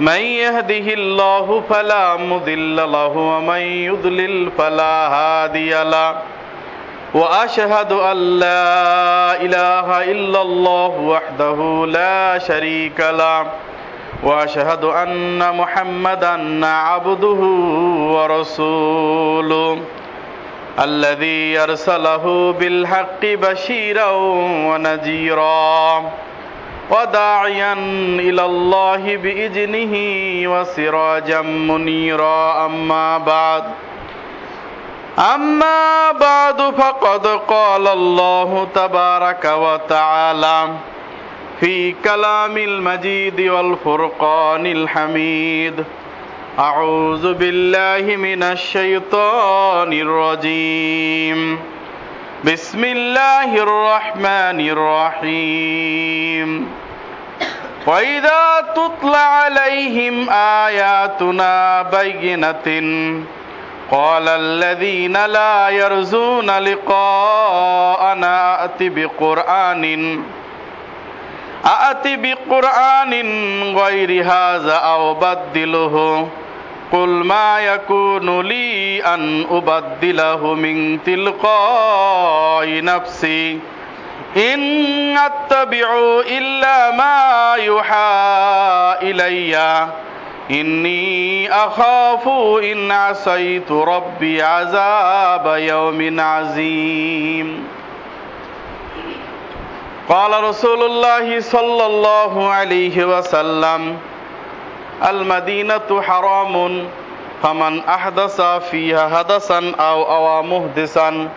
من يهده الله فلا مضل له ومن يضلل فلا هادي له. واشهد ان لا اله الا الله وحده لا شريك له. واشهد ان محمدا عبده ورسوله. الذي ارسله بالحق بشيرا ونذيرا. وداعيا إلى الله بإذنه وسراجا منيرا. أما بعد أما بعد فقد قال الله تبارك وتعالى في كلام المجيد والفرقان الحميد أعوذ بالله من الشيطان الرجيم. بسم الله الرحمن الرحيم. وإذا تتلى عليهم آياتنا بينة قال الذين لا يرجون لقاءنا أت بقرآن أأت بقرآن غير هذا أو بدله قل ما يكون لي أن أبدله من تلقاء نفسي إن أتبع إلا ما يوحى إلي. إني أخاف إن عصيت ربي عذاب يوم عظيم. قال رسول الله صلى الله عليه وسلم المدينة حرام فمن أحدث فيها حدثا أو أوى محدثا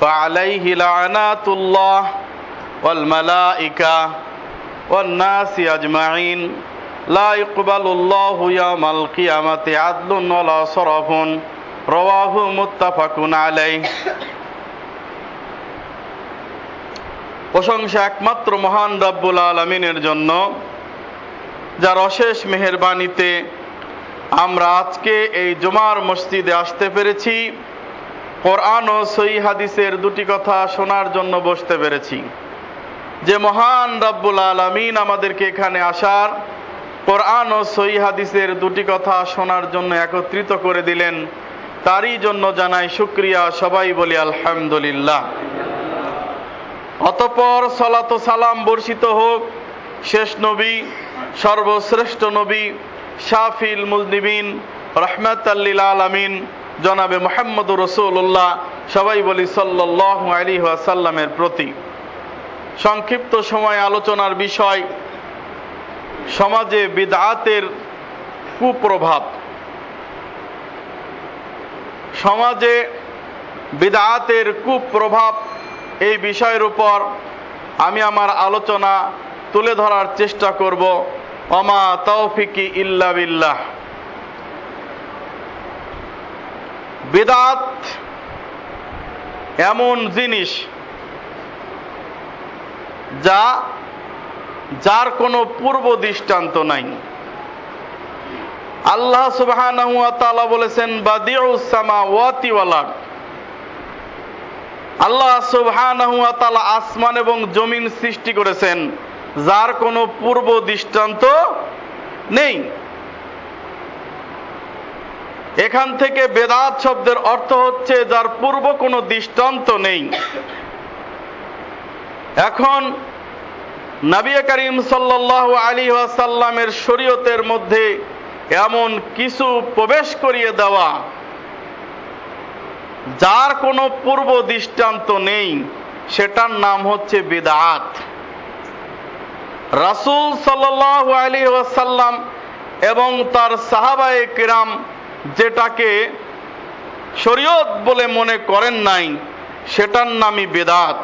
فعليه لعنات الله والملائكة والناس أجمعين لا يقبل الله يوم القيامة عدل ولا صرف رواه متفق عليه প্রশংসা একমাত্র মহান রব্বুল আলমিনের জন্য যার অশেষ মেহরবানিতে আমরা আজকে এই জুমার মসজিদে আসতে পেরেছি কোরআন ও সই হাদিসের দুটি কথা শোনার জন্য বসতে পেরেছি। যে মহান রব্বুল আলমিন আমাদেরকে এখানে আসার কোরআন ও সই হাদিসের দুটি কথা শোনার জন্য একত্রিত করে দিলেন, তারই জন্য জানাই শুক্রিয়া সবাই বলি আলহামদুলিল্লাহ। অতপর সলাত সালাম বর্ষিত হোক, শেষ নবী, সর্বশ্রেষ্ঠ নবী শাফিল মুজনিবিন রহমত আল্লিল আলমিন জনাবে মোহাম্মদ রসুল্লাহ সবাই বলি সাল্লাহ আলী সাল্লামের প্রতি। সংক্ষিপ্ত সময় আলোচনার বিষয়, সমাজে বিদাতের কুপ্রভাব। সমাজে বিদাতের কুপ্রভাব এই বিষয়ের উপর আমি আমার আলোচনা তুলে ধরার চেষ্টা করব। অমা তৌফিকি ইল্লা বিল্লাহ। বেদাত এমন জিনিস যা যার কোনো পূর্ব দৃষ্টান্ত নাই। আল্লাহ সুবাহ বলেছেন আল্লাহ সুবাহ আসমান এবং জমিন সৃষ্টি করেছেন, যার কোনো পূর্ব দৃষ্টান্ত নেই। এখান থেকে বেদাত শব্দের অর্থ হচ্ছে যার পূর্ব কোনো দৃষ্টান্ত নেই। এখন নবী করিম সাল্লাহ আলী ওয়াসাল্লামের শরীয়তের মধ্যে এমন কিছু প্রবেশ করিয়ে দেওয়া যার কোনো পূর্ব দৃষ্টান্ত নেই, সেটার নাম হচ্ছে বিদাত। রাসুল সাল্লাহ আলী ওয়াসাল্লাম এবং তার সাহাবায়ে কিরাম যেটাকে শরীয়ত বলে মনে করেন নাই, সেটার নামই বেদাত।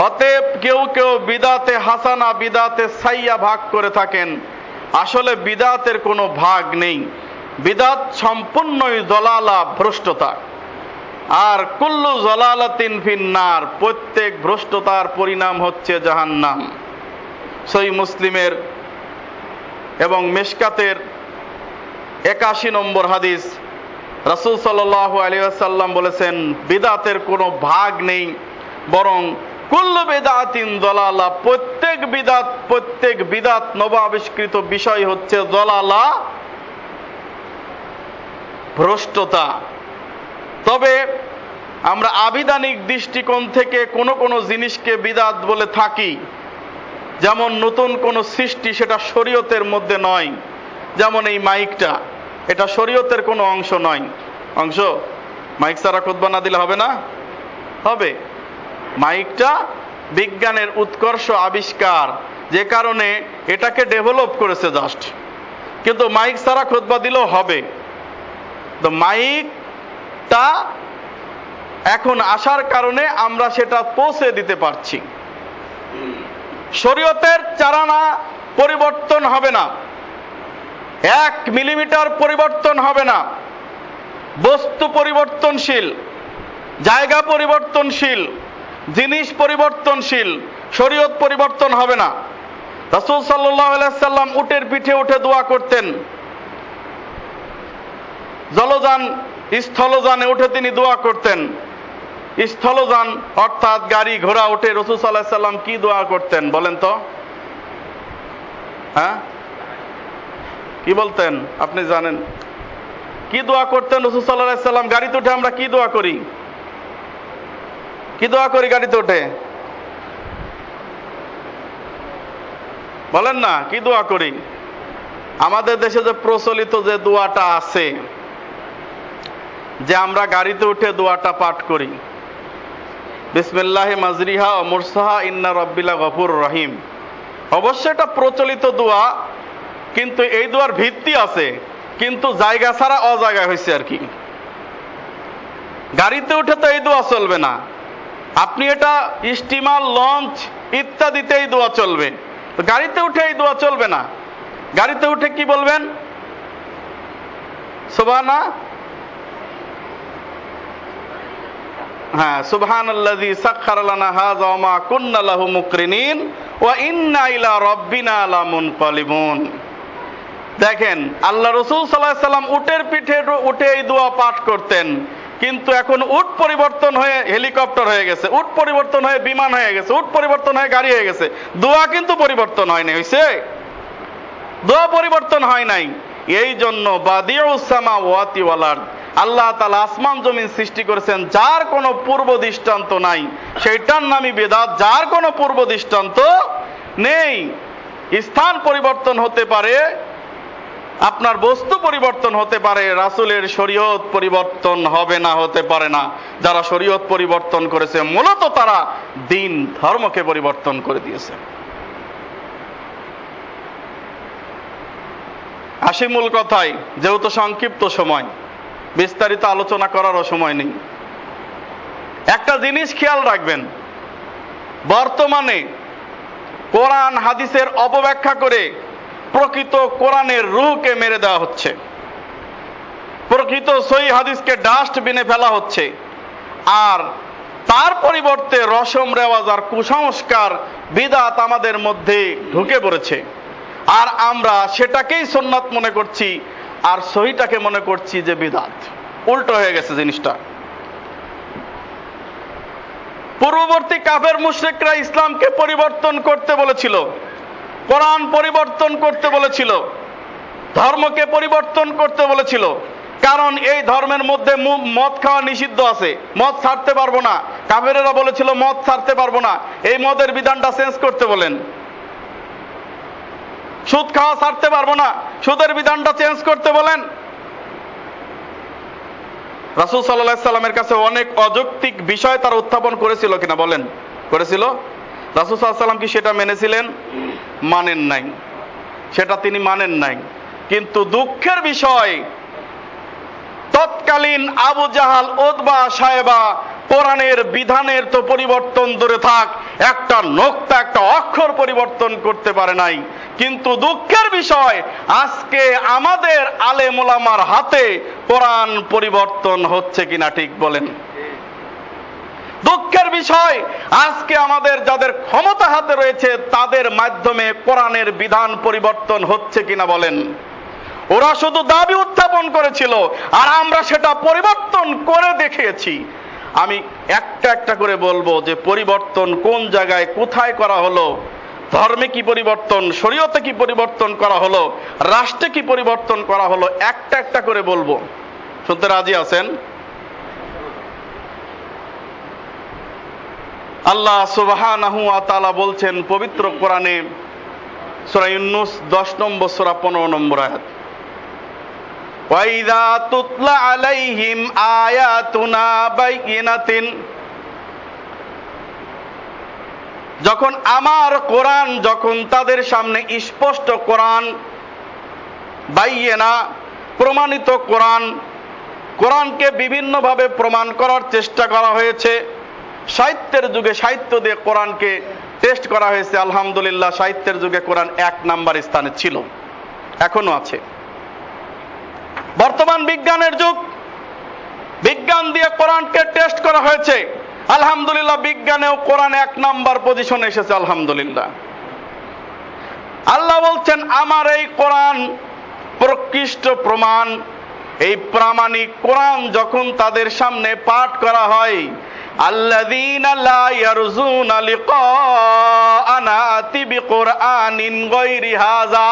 অতএব কেউ কেউ বিদাতে হাসানা, বিদাতে সাইয়া ভাগ করে থাকেন। আসলে বিদাতের কোনো ভাগ নেই। বিদাত সম্পূর্ণই জলালা ভ্রষ্টতা। আর কুল্লু জলালাতিন ফিন্নার প্রত্যেক ভ্রষ্টতার পরিণাম হচ্ছে জাহান্নাম। সই মুসলিমের এবং মেশকাতের একাশি নম্বর হাদিস। রাসুল সাল্লাহ আলিয়াসাল্লাম বলেছেন, বিদাতের কোনো ভাগ নেই, বরং কুল্লু বেদাতিন দলালা, প্রত্যেক বিদাত প্রত্যেক বিদাত নব আবিষ্কৃত বিষয় হচ্ছে দলালা, ভ্রষ্টতা। তবে আমরা আবিধানিক দৃষ্টিকোণ থেকে কোনো কোনো জিনিসকে বিদাত বলে থাকি, যেমন নতুন কোনো সৃষ্টি সেটা শরীয়তের মধ্যে নয়। যেমন এই মাইকটা, এটা শরীয়তের কোনো অংশ নয়। অংশ? মাইক ছাড়া খুতবা না দিলে হবে না? হবে। মাইকটা বিজ্ঞানের উৎকর্ষ আবিষ্কার, যে কারণে এটাকে ডেভেলপ করেছে জাস্ট। কিন্তু মাইক ছাড়া খুতবা দিলেও হবে। তো মাইকটা এখন আসার কারণে আমরা সেটা পৌঁছে দিতে পারছি। শরীয়তের চারানা পরিবর্তন হবে না। এক মিলিমিটার পরিবর্তন হবে না। বস্তু পরিবর্তনশীল, জায়গা পরিবর্তনশীল, জিনিস পরিবর্তনশীল, শরীয়ত পরিবর্তন হবে না। রাসুল সাল্লাম উটের পিঠে উঠে দোয়া করতেন। জলযান, স্থলযানে উঠে তিনি দোয়া করতেন। স্থলযান অর্থাৎ গাড়ি ঘোড়া উঠে রসুল সাল্লাহ সাল্লাম কি দোয়া করতেন বলেন তো? হ্যাঁ? কি বলতেন? আপনি জানেন। কি দোয়া করতেন রসুল সাল্লাহ সাল্লাম? গাড়িতে উঠে আমরা কি দোয়া করি? কি দোয়া করি গাড়িতে উঠে? বলেন না, কি দোয়া করি? আমাদের দেশে যে প্রচলিত যে দোয়াটা আছে, যে আমরা গাড়িতে উঠে দোয়াটা পাঠ করি। বিসমিল্লাহ মাজরিহা ও মুরসাহা, ইন্না রব্বিলা গফুর রহিম। অবশ্য এটা প্রচলিত দোয়া কিন্তু এই দোয়ার ভিত্তি আছে, কিন্তু জায়গা ছাড়া অজায়গা হয়েছে আর কি। গাড়িতে উঠে তো এই দোয়া চলবে না। আপনি এটা স্টিমার, লঞ্চ ইত্যাদিতে এই দোয়া চলবে। তো গাড়িতে উঠে এই দোয়া চলবে না। গাড়িতে উঠে কি বলবেন? সোবানা হ্যাঁ সুবহান আল্লাযী সাখখারা লানা হাযা ওয়া মা কুন্না লাহু মুকরিনিন ওয়া ইন্না ইলা রাব্বিনা লামুনকালিবুন। দেখেন, আল্লাহ রসুল সাল্লাহ সাল্লাম উটের পিঠে উঠে এই দোয়া পাঠ করতেন। কিন্তু এখন উট পরিবর্তন হয়ে হেলিকপ্টার হয়ে গেছে, উট পরিবর্তন হয়ে বিমান হয়ে গেছে, উট পরিবর্তন হয়ে গাড়ি হয়ে গেছে। দোয়া কিন্তু পরিবর্তন হয়নি হয়েছে দোয়া পরিবর্তন হয় নাই। এই জন্য বাদিউসামা ওয়াতি ওয়ালার আল্লাহ তালা আসমান জমিন সৃষ্টি করেছেন, যার কোনো পূর্ব দৃষ্টান্ত নাই। সেইটার নামই বেদাত, যার কোনো পূর্ব দৃষ্টান্ত নেই। স্থান পরিবর্তন হতে পারে আপনার বস্তু পরিবর্তন হতে পারে, রাসুলের শরীয়ত পরিবর্তন হবে না, হতে পারে না। যারা শরীয়ত পরিবর্তন করেছে, মূলত তারা দিন, ধর্মকে পরিবর্তন করে দিয়েছে। আসি মূল কথায়, যেহেতু সংক্ষিপ্ত সময়, বিস্তারিত আলোচনা করারও সময় নেই। একটা জিনিস খেয়াল রাখবেন, বর্তমানে কোরআন, হাদিসের অপব্যাখ্যা করে প্রকৃত কোরআনের রুকে মেরে দেওয়া হচ্ছে। প্রকৃত সই হাদিসকে ডাস্টবিনে ফেলা হচ্ছে। আর তার পরিবর্তে রসম রেওয়াজ আর কুসংস্কার বিদাত আমাদের মধ্যে ঢুকে পড়েছে। আর আমরা সেটাকেই সোননাথ মনে করছি, আর সহিটাকে মনে করছি যে বিদাত। উল্টো হয়ে গেছে জিনিসটা। পূর্ববর্তী কাফের মুশ্রিকরা ইসলামকে পরিবর্তন করতে বলেছিল। কোরআন পরিবর্তন করতে বলেছিল। ধর্মকে পরিবর্তন করতে বলেছিল। কারণ এই ধর্মের মধ্যে মদ খাওয়া নিষিদ্ধ আছে। মদ ছাড়তে পারব না। কাফেরেরা বলেছিল, মদ ছাড়তে পারব না। এই মদের বিধানটা চেঞ্জ করতে বলেন। সুদ খাওয়া ছাড়তে পারব না। সুদের বিধানটা চেঞ্জ করতে বলেন। রাসুল সাল্লাহ সাল্লামের কাছে অনেক অযৌক্তিক বিষয় তারা উত্থাপন করেছিল কিনা বলেন। করেছিল? রাসুল সাল্লাহ সাল্লাম কি সেটা মেনেছিলেন? মানেন নাই। সেটা তিনি মানেন নাই। কিন্তু দুঃখের বিষয়, তৎকালীন আবু জাহাল ওদবা সাহেবা, কোরআনের বিধানের তো পরিবর্তন দূরে থাক, একটা নোক্তা, একটা অক্ষর পরিবর্তন করতে পারে নাই। কিন্তু দুঃখের বিষয়, আজকে আমাদের আলে মোলামার হাতে কোরআন পরিবর্তন হচ্ছে কিনা ঠিক বলেন। দুঃখের বিষয়, আজকে আমাদের যাদের ক্ষমতা হাতে রয়েছে, তাদের মাধ্যমে কোরআনের বিধান পরিবর্তন হচ্ছে কিনা বলেন। ওরা শুধু দাবি উত্থাপন করেছিল, আর আমরা সেটা পরিবর্তন করে দেখিয়েছি। আমি একটা একটা করে বলব যে পরিবর্তন কোন জায়গায় কোথায় করা হলো, ধর্মে কি পরিবর্তন, শরীয়তে কি পরিবর্তন করা হলো, রাষ্ট্রে কি পরিবর্তন করা হলো, একটা একটা করে বলব। শুনতে রাজি আছেন? আল্লাহ ওয়া বলছেন পবিত্র কোরআনে সূরা 10 নম্বর, সূরা 15 নম্বর আয়াত। ওয়াইদা তুতলা আলাইহিম আয়াতুনা বাইয়িনাতিন যখন আমার কোরআন, যখন তাদের সামনে স্পষ্ট কোরআন বাইয়েনা প্রমাণিত কোরআন, কোরআনকে বিভিন্নভাবে প্রমাণ করার চেষ্টা করা হয়েছে। সাহিত্যের যুগে সাহিত্য দিয়ে কোরআনকে টেস্ট করা হয়েছে, আলহামদুলিল্লাহ সাহিত্যের যুগে কোরআন এক নাম্বার স্থানে ছিল এখনও আছে। বর্তমান বিজ্ঞানের যুগ, বিজ্ঞান দিয়ে কোরআনকে টেস্ট করা হয়েছে, আলহামদুলিল্লাহ বিজ্ঞানেও কোরআন এক নাম্বার পজিশনে এসেছে, আলহামদুলিল্লাহ। আল্লাহ বলছেন, আমার এই কোরআন প্রকৃষ্ট প্রমাণ, এই প্রামাণিক কোরআন যখন তাদের সামনে পাঠ করা হয় الذين لا يرجون لقاءنا ائت بقرآن غير هذا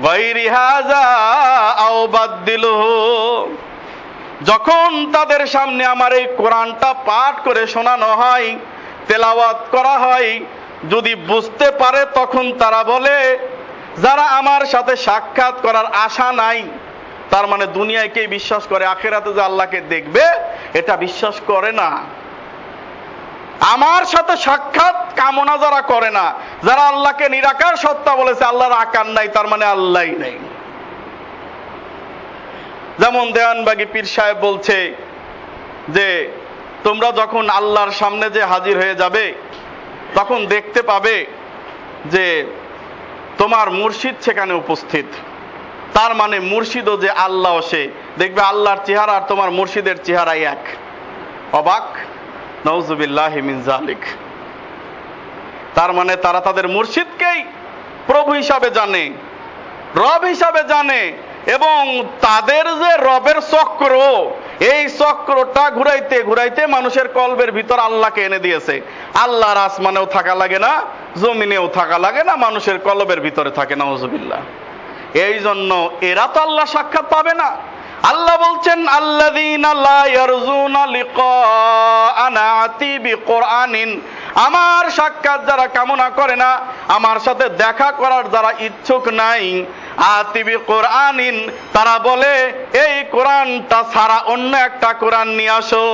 غير هذا أو بدله যখন তাদের সামনে আমার এই কোরআনটা পাঠ করে শোনানো হয় তেলাওয়াত করা হয় যদি বুঝতে পারে তখন তারা বলে যারা আমার সাথে সাক্ষাৎ করার আশা নাই তার মানে দুনিয়াকেই বিশ্বাস করে, আখেরাতে যে আল্লাহকে দেখবে, এটা বিশ্বাস করে না। আমার সাথে সাক্ষাৎ কামনা যারা করে না, যারা আল্লাহকে নিরাকার সত্তা বলেছে, আল্লাহর আকার নাই, তার মানে আল্লাহ নেই। যেমন দেওয়ানবাগি পীর সাহেব বলছে যে, তোমরা যখন আল্লাহর সামনে যে হাজির হয়ে যাবে, তখন দেখতে পাবে যে, তোমার মুর্শিদ সেখানে উপস্থিত। তার মানে মুর্শিদও যে আল্লাহ সে। দেখবে আল্লাহর চেহারা আর তোমার মুর্শিদের চেহারাই এক। অবাক? নওজুবিল্লাহ মিন জালিক তার মানে তারা তাদের মুর্শিদকেই প্রভু হিসাবে জানে, রব হিসাবে জানে, এবং তাদের যে রবের চক্র, এই চক্রটা ঘুরাইতে ঘুরাইতে মানুষের কলবের ভিতর আল্লাহকে এনে দিয়েছে। আল্লাহর আসমানেও থাকা লাগে না, জমিনেও থাকা লাগে না, মানুষের কলবের ভিতরে থাকে না নজুবিল্লাহ এই জন্য এরা তো আল্লাহ সাক্ষাৎ পাবে না। আল্লাহ বলছেন, আল্লাযীনা আমার সাক্ষাৎ যারা কামনা করে না, আমার সাথে দেখা করার যারা ইচ্ছুক নাই আতিবি কোরআনিন তারা বলে, এই কোরআনটা ছাড়া অন্য একটা কোরআন নিয়ে আসো।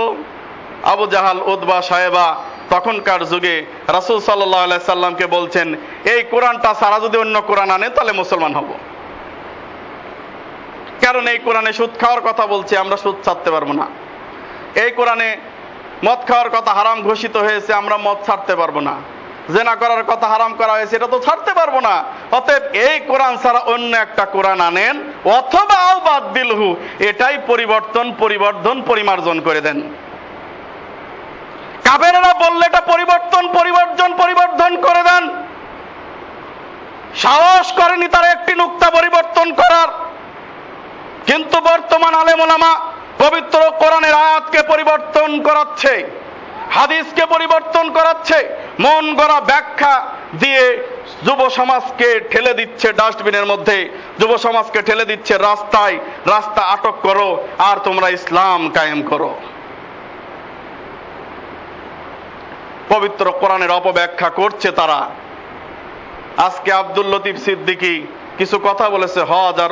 আবু জাহাল উদ্বা সাহেবা তখনকার যুগে রাসূল আলাইহি সাল্লামকে বলছেন, এই কোরআনটা ছাড়া যদি অন্য কোরআন আনে, তাহলে মুসলমান হব। কারণ এই কোরআনে সুদ খাওয়ার কথা বলছে, আমরা সুদ ছাড়তে পারব না। এই কোরআনে মদ খাওয়ার কথা হারাম ঘোষিত হয়েছে, আমরা মদ ছাড়তে পারব না। জেনা করার কথা হারাম করা হয়েছে, এটা তো ছাড়তে পারব না। অতএব এই কোরআন ছাড়া অন্য একটা কোরআন আনেন, অথবা আও বাদ দিলহু এটাই পরিবর্তন, পরিবর্ধন, পরিমার্জন করে দেন। কাবেরেরা বললে এটা পরিবর্তন, পরিবর্জন, পরিবর্ধন করে দেন। সাহস করেনি তারা একটি নুক্তা পরিবর্তন করার। কিন্তু বর্তমান আলেমোলামা পবিত্র কোরআনের আয়াতকে পরিবর্তন করাচ্ছে, হাদিসকে পরিবর্তন করাচ্ছে, মন গড়া ব্যাখ্যা দিয়ে যুব সমাজকে ঠেলে দিচ্ছে ডাস্টবিনের মধ্যে, যুব সমাজকে ঠেলে দিচ্ছে রাস্তায়, রাস্তা আটক করো আর তোমরা ইসলাম কায়েম করো। পবিত্র কোরআনের অপব্যাখ্যা করছে তারা। আজকে আব্দুল লতিফ সিদ্দিকী কিছু কথা বলেছে, হজ আর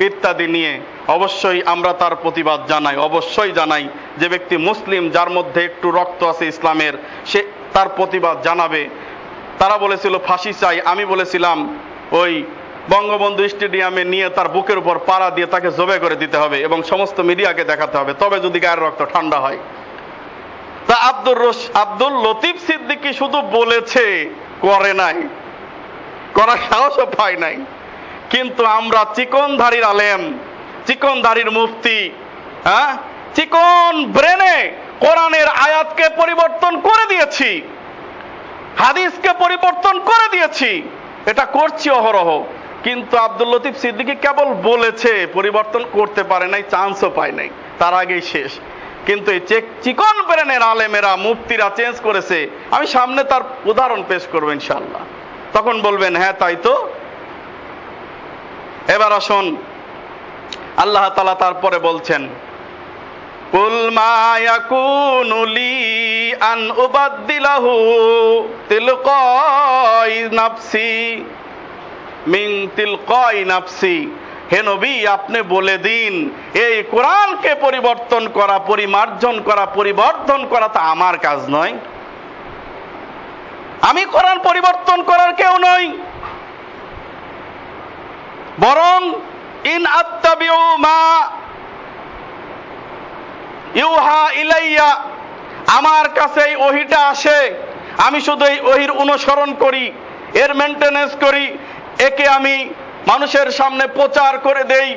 ইত্যাদি নিয়ে অবশ্যই আমরা তার প্রতিবাদ জানাই, অবশ্যই জানাই যে ব্যক্তি মুসলিম যার মধ্যে একটু রক্ত আছে ইসলামের, সে তার প্রতিবাদ জানাবে। তারা বলেছিল, ফাঁসি চাই। আমি বলেছিলাম, ওই বঙ্গবন্ধু স্টেডিয়ামে নিয়ে তার বুকের উপর পাড়া দিয়ে তাকে জবে করে দিতে হবে এবং সমস্ত মিডিয়াকে দেখাতে হবে। তবে যদি গায়ের রক্ত ঠান্ডা হয়। তা আব্দুর রস আব্দুল লতিফ সিদ্দিকী শুধু বলেছে, করে নাই। করার সাহসও পায় নাই। কিন্তু আমরা চিকনধারীর আলেম, চিকনধারীর মুফতি হ্যাঁ? চিকন ব্রেনে কোরআনের আয়াতকে পরিবর্তন করে দিয়েছি, হাদিসকে পরিবর্তন করে দিয়েছি, এটা করছি অহরহ। কিন্তু আব্দুল লতিফ সিদ্দিকী কেবল বলেছে, পরিবর্তন করতে পারে নাই চান্সও পায় নাই, তার আগেই শেষ। কিন্তু এই চেক- চিকন ব্রেনের আলেমেরা, মুফতিরা চেঞ্জ করেছে। আমি সামনে তার উদাহরণ পেশ করব ইনশাল্লাহ তখন বলবেন হ্যাঁ তাই তো। এবার আসুন। আল্লাহ তালা তারপরে বলছেন মা আন নাফসি। হে নবী, আপনি বলে দিন, এই কোরআনকে পরিবর্তন করা, পরিমার্জন করা, পরিবর্ধন করা তা আমার কাজ নয়। আমি কোরআন পরিবর্তন করার কেউ নই। বরং ইন ইউহা ইলাইয়া, আমার কাছে এই ওহিটা আসে, আমি শুধু এই ওহির অনুসরণ করি, এর মেনটেনেন্স করি, একে আমি মানুষের সামনে প্রচার করে দেই,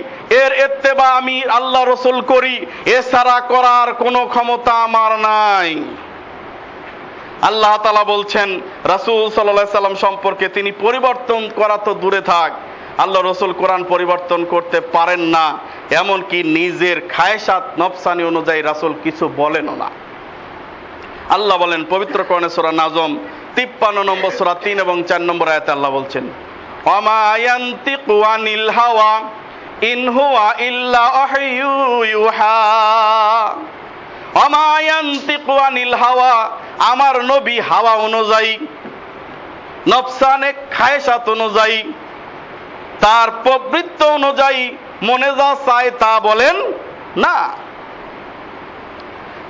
এর এত্তেবা আমি আল্লাহ রসুল করি, এছাড়া করার কোনো ক্ষমতা আমার নাই। আল্লাহ তালা বলছেন, রাসূল সাল্লাহ সাল্লাম সম্পর্কে তিনি পরিবর্তন করা তো দূরে থাক। আল্লাহ রসুল কোরআন পরিবর্তন করতে পারেন না, এমনকি নিজের খায়সাত, নফসানি অনুযায়ী রাসুল কিছু বলেনও না। আল্লাহ বলেন, পবিত্র কোরআনে সূরা নাজম, তিপ্পান্ন নম্বর সোরা তিন এবং চার নম্বর আয়াতে আল্লাহ বলছেন অমায়ান্তিকু আনিল হাওয়া, ইন হুয়া ইল্লা ওয়াহয়ু ইউহা। অমায়ান্তিকু আনিল হাওয়া, আমার নবী হাওয়া অনুযায়ী, নফসানে খায়সাত অনুযায়ী তার প্রবৃত্ত অনুযায়ী মনে যা চায় তা বলেন না।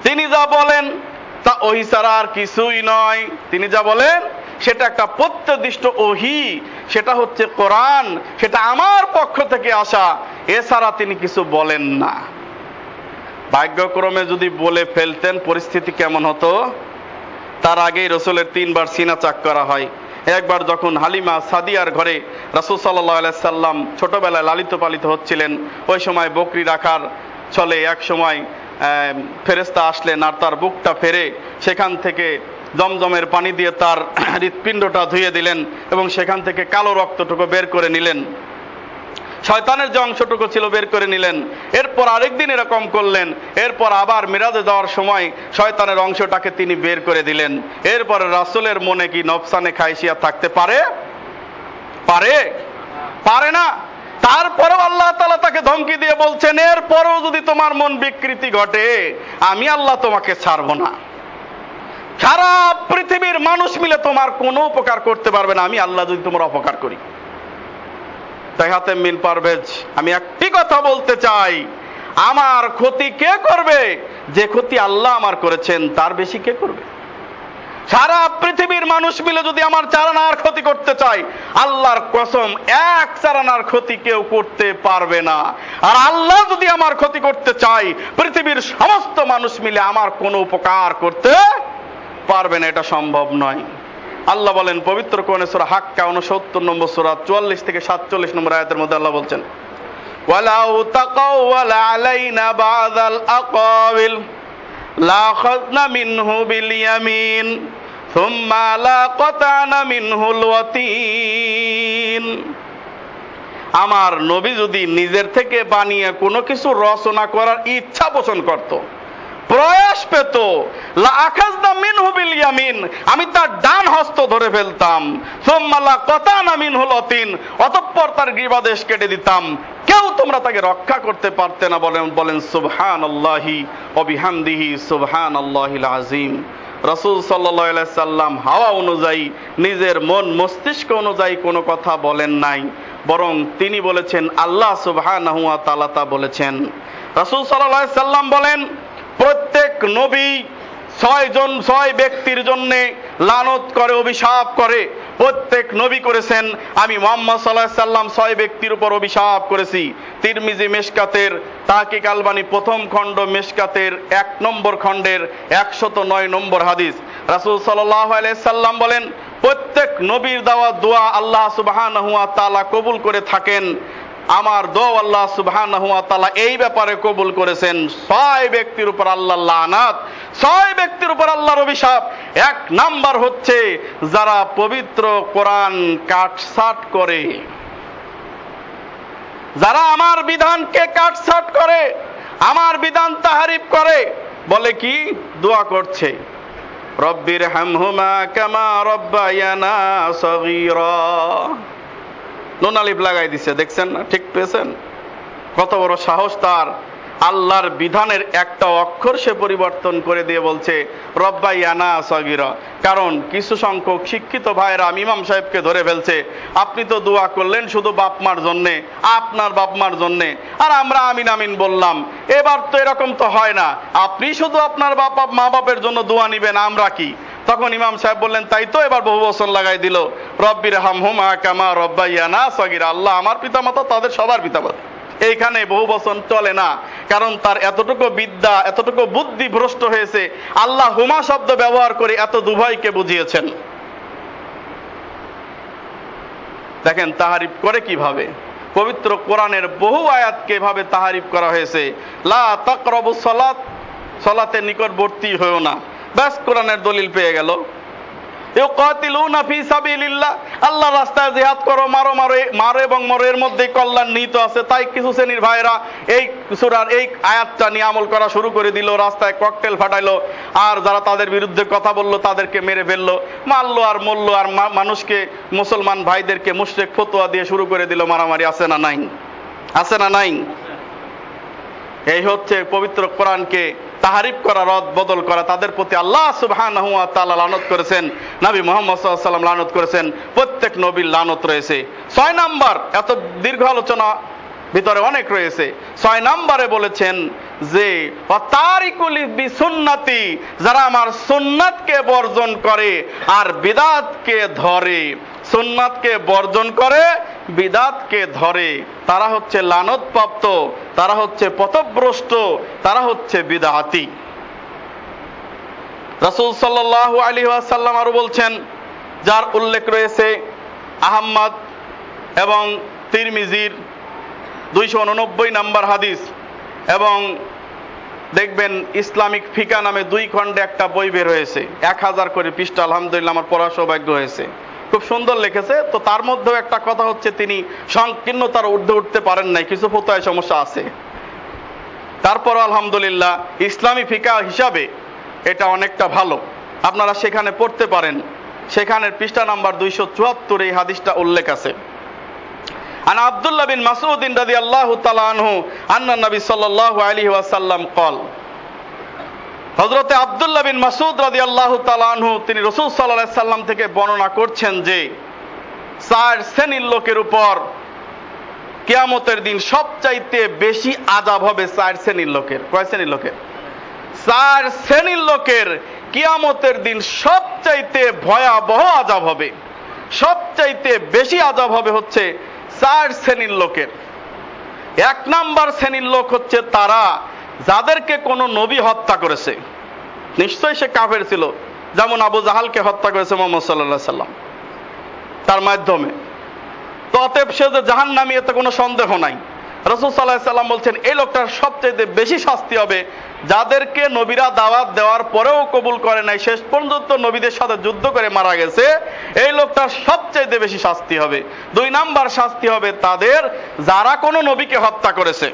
তিনি যা বলেন তা ওহি ছাড়া আর কিছুই নয়। তিনি যা বলেন, সেটা একটা প্রত্যদিষ্ট ওহি, সেটা হচ্ছে কোরআন, সেটা আমার পক্ষ থেকে আসা। এছাড়া তিনি কিছু বলেন না। ভাগ্যক্রমে যদি বলে ফেলতেন, পরিস্থিতি কেমন হতো? তার আগেই রসুলের তিনবার সিনা চাক করা হয়। একবার যখন হালিমা সাদিয়ার ঘরে রাসুল সাল্লাহ সাল্লাম ছোটবেলায় লালিত পালিত হচ্ছিলেন, ওই সময় বকরি রাখার চলে এক সময় ফেরেস্তা আসলেন আর তার বুকটা ফেরে সেখান থেকে জমজমের পানি দিয়ে তার হৃৎপিণ্ডটা ধুয়ে দিলেন এবং সেখান থেকে কালো রক্তটুকু বের করে নিলেন। শয়তানের যে অংশটুকু ছিল বের করে নিলেন। এরপর আরেকদিন এরকম করলেন। এরপর আবার মিরাজে যাওয়ার সময় শয়তানের অংশটাকে তিনি বের করে দিলেন। এরপরে রাসুলের মনে কি নফসানে খাইসিয়া থাকতে পারে? পারে? পারে না। তারপরেও আল্লাহ তালা তাকে ধমকি দিয়ে বলছেন, এরপরেও যদি তোমার মন বিকৃতি ঘটে, আমি আল্লাহ তোমাকে ছাড়ব না। সারা পৃথিবীর মানুষ মিলে তোমার কোনো উপকার করতে পারবে না। আমি আল্লাহ যদি তোমার অপকার করি। তাই হাতে মিল পারভেজ আমি একটি কথা বলতে চাই, আমার ক্ষতি কে করবে? যে ক্ষতি আল্লাহ আমার করেছেন, তার বেশি কে করবে? সারা পৃথিবীর মানুষ মিলে যদি আমার চারানার ক্ষতি করতে চাই আল্লাহর কসম, এক চারানার ক্ষতি কেউ করতে পারবে না। আর আল্লাহ যদি আমার ক্ষতি করতে চাই পৃথিবীর সমস্ত মানুষ মিলে আমার কোনো উপকার করতে পারবে না, এটা সম্ভব নয়। আল্লাহ বলেন, পবিত্র সূরা হাক্কা 69 নম্বর সূরা 44 থেকে 47 নম্বর আয়াতের মধ্যে আল্লাহ বলছেন আলাইনা বাযাল আকাবিল লা খাযনা মিনহু বিল ইয়ামিন থুম্মা লা মিনহুল ওয়াতিন। আমার নবী যদি নিজের থেকে বানিয়ে কোনো কিছু রচনা করার ইচ্ছা পোষণ করত প্রয়াস পেত। আমি তার ডান হস্ত ধরে ফেলতাম। সোম্মালা কথা নামিন হল অতিন। অতঃপর তার গ্রীবাদেশ কেটে দিতাম। কেউ তোমরা তাকে রক্ষা করতে পারতে না বলেন বলেন সুবহান আল্লাহি অবিহামদিহি সুবহান আল্লাহিল আজিম রসুল সাল্লাহ সাল্লাম হাওয়া অনুযায়ী, নিজের মন মস্তিষ্ক অনুযায়ী কোনো কথা বলেন নাই। বরং তিনি বলেছেন, আল্লাহ তা বলেছেন। রাসূল আলাইহি সাল্লাম বলেন প্রত্যেক নবী ছয় জন, ছয় ব্যক্তির জন্য লানত করে, অভিশাপ করে। প্রত্যেক নবী করেছেন, আমি মোহাম্মদ সাল্লাহ সাল্লাম ছয় ব্যক্তির উপর অভিশাপ করেছি। তিরমিজি মেশকাতের, তাহকিক আলবানি প্রথম খণ্ড মেশকাতের এক নম্বর খণ্ডের একশত নয় নম্বর হাদিস। রাসূল সাল্লাহ সাল্লাম বলেন, প্রত্যেক নবীর দেওয়া দোয়া আল্লাহ সুবহানাহু ওয়া তাআলা কবুল করে থাকেন। আমার দোয়া আল্লাহ তাআলা এই ব্যাপারে কবুল করেছেন। ছয় ব্যক্তির উপর আল্লাহ লানাত, ছয় ব্যক্তির উপর আল্লাহর অভিশাপ। এক নাম্বার হচ্ছে যারা পবিত্র কোরআন কাটসাট করে। যারা আমার বিধানকে কাটসাট করে, আমার বিধান তাহারিফ করে, বলে কি? দোয়া করছে। রব্বির হামহুমা কামা রব্বায়ানা সগীরা। নুন আলিফ লাগাই দিছে, দেখছেন না? ঠিক পেয়েছেন? কত বড় সাহস তার। আল্লাহর বিধানের একটা অক্ষর সে পরিবর্তন করে দিয়ে বলছে, রব্বাই আনা সগিরা। কারণ কিছু সংখ্যক শিক্ষিত ভাইয়েরা ইমাম সাহেবকে ধরে ফেলছে, আপনি তো দোয়া করলেন শুধু বাপ মার জন্যে, আপনার বাপ মার জন্যে। আর আমরা আমিন আমিন বললাম, এবার তো এরকম তো হয় না। আপনি শুধু আপনার বাপ মা বাপের জন্য দোয়া নিবেন, আমরা কি? তখন ইমাম সাহেব বললেন, তাই তো এবার বহু বচন লাগাই দিল। রব্বির হাম হুম হুমা কামা রব্বাইয়ানা সগিরা। আল্লাহ আমার পিতামাতা, তাদের সবার পিতামাতা। এইখানে বহু বচন চলে না। কারণ তার এতটুকু বিদ্যা, এতটুকু বুদ্ধি ভ্রষ্ট হয়েছে। আল্লাহ হুমা শব্দ ব্যবহার করে এত দুভয়কে বুঝিয়েছেন। দেখেন, তাহারিফ করে কীভাবে? পবিত্র কোরআনের বহু আয়াতকে এভাবে তাহারিফ করা হয়েছে। লা তাকরবু সলাত, সলাতের নিকটবর্তী হয়েও না। ব্যাস, কোরআনের দলিল পেয়ে গেল। আল্লাহ রাস্তায় জিহাদ করো, মারো মারো মারো এবং মরো, এর মধ্যে কল্যাণ নিহিত আছে। তাই কিছু শ্রেণির ভাইরা এই সূরার এই আয়াতটা নিয়ে আমল করা শুরু করে দিল, রাস্তায় ককটেল ফাটাইলো, আর যারা তাদের বিরুদ্ধে কথা বলল, তাদেরকে মেরে ফেলল, মারলো আর মরলো, আর মানুষকে, মুসলমান ভাইদেরকে মুশরিক ফতোয়া দিয়ে শুরু করে দিল, মারামারি আছে না নাই? আছে না নাই? এই হচ্ছে পবিত্র কোরআনকে তাহারিফ করা, রদ বদল করা, তাদের প্রতি আল্লাহ তাআলা লানত করেছেন, নবী মুহাম্মদ আলাইহি লানত করেছেন, প্রত্যেক নবীর লানত রয়েছে। ছয় নাম্বার, এত দীর্ঘ আলোচনা ভিতরে অনেক রয়েছে। ছয় নাম্বারে বলেছেন যে বিসুন্নতি যারা আমার সুন্নাতকে বর্জন করে আর বিদাতকে ধরে। সুন্নাতকে বর্জন করে বিদাতকে ধরে, তারা হচ্ছে লানতপ্রাপ্ত, তারা হচ্ছে পথভ্রষ্ট, তারা হচ্ছে বিদাতি। রাসূল সাল্লাল্লাহু আলাইহি ওয়াসাল্লাম আরও বলছেন, যার উল্লেখ রয়েছে আহম্মদ এবং তিরমিজির দুইশো উননব্বই নাম্বার হাদিস এবং দেখবেন ইসলামিক ফিকা নামে দুই খণ্ডে একটা বই বের হয়েছে, এক হাজার করে পৃষ্ঠা, আলহামদুলিল্লাহ আমার পড়া সৌভাগ্য হয়েছে। খুব সুন্দর লিখেছে। তো তার মধ্যেও একটা কথা হচ্ছে, তিনি সংকীর্ণতার ঊর্ধ্বে উঠতে পারেন নাই। কিছু ফতোয় সমস্যা আছে। তারপর আলহামদুলিল্লাহ, ইসলামী ফিকা হিসাবে এটা অনেকটা ভালো। আপনারা সেখানে পড়তে পারেন। সেখানের পৃষ্ঠা নাম্বার দুইশো চুয়াত্তর এই হাদিসটা উল্লেখ আছে। আন আব্দুল্লাহ বিন মাসুদ্দিন রাজি আল্লাহ তালা আনহু আন্না নবী সাল্লাহ আলি ওয়াসাল্লাম কল হজরতে আবদুল্লাহ বিন মাসুদ রাদি আল্লাহ তালানহু তিনি রসুল সাল্লাহ সাল্লাম থেকে বর্ণনা করছেন যে, চার শ্রেণির লোকের উপর কেয়ামতের দিন সবচাইতে বেশি আজাব হবে চার শ্রেণির লোকের। কয় শ্রেণির লোকের? চার শ্রেণির লোকের কিয়ামতের দিন সবচাইতে ভয়াবহ আজাব হবে। সবচাইতে বেশি আজাব হবে হচ্ছে চার শ্রেণির লোকের। এক নাম্বার শ্রেণির লোক হচ্ছে তারা যাদেরকে কোনো নবী হত্যা করেছে, নিশ্চয়ই সে কাফের ছিল, যেমন আবু জাহালকে হত্যা করেছে মোহাম্মদ সাল্লাহ সাল্লাম। তার মাধ্যমে। তো অতএব সে যে জাহান নামি এতে কোনো সন্দেহ নাই। রসুল সাল্লাহ সাল্লাম বলছেন, এই লোকটার সবচেয়ে বেশি শাস্তি হবে যাদেরকে নবীরা দাওয়াত দেওয়ার পরেও কবুল করে নাই, শেষ পর্যন্ত নবীদের সাথে যুদ্ধ করে মারা গেছে। এই লোকটার সবচেয়ে বেশি শাস্তি হবে। দুই নাম্বার শাস্তি হবে তাদের, যারা কোনো নবীকে হত্যা করেছে।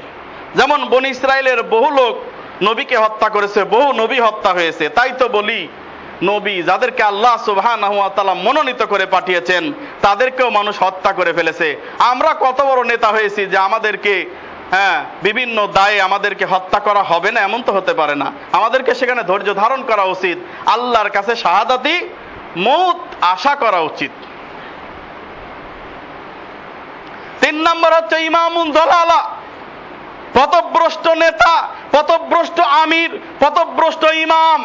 যেমন বন ইসরায়েলের বহু লোক নবীকে হত্যা করেছে, বহু নবী হত্যা হয়েছে। তাই তো বলি, নবী যাদেরকে আল্লাহ তাআলা মনোনীত করে পাঠিয়েছেন, তাদেরকেও মানুষ হত্যা করে ফেলেছে। আমরা কত বড় নেতা হয়েছি যে আমাদেরকে হ্যাঁ বিভিন্ন দায়ে আমাদেরকে হত্যা করা হবে না, এমন তো হতে পারে না। আমাদেরকে সেখানে ধৈর্য ধারণ করা উচিত। আল্লাহর কাছে শাহাদাতি, মৌত আশা করা উচিত। তিন নম্বর হচ্ছে ইমামুন দলালা। পথভ্রষ্ট নেতা, পথভ্রষ্ট আমির, পথভ্রষ্ট ইমাম।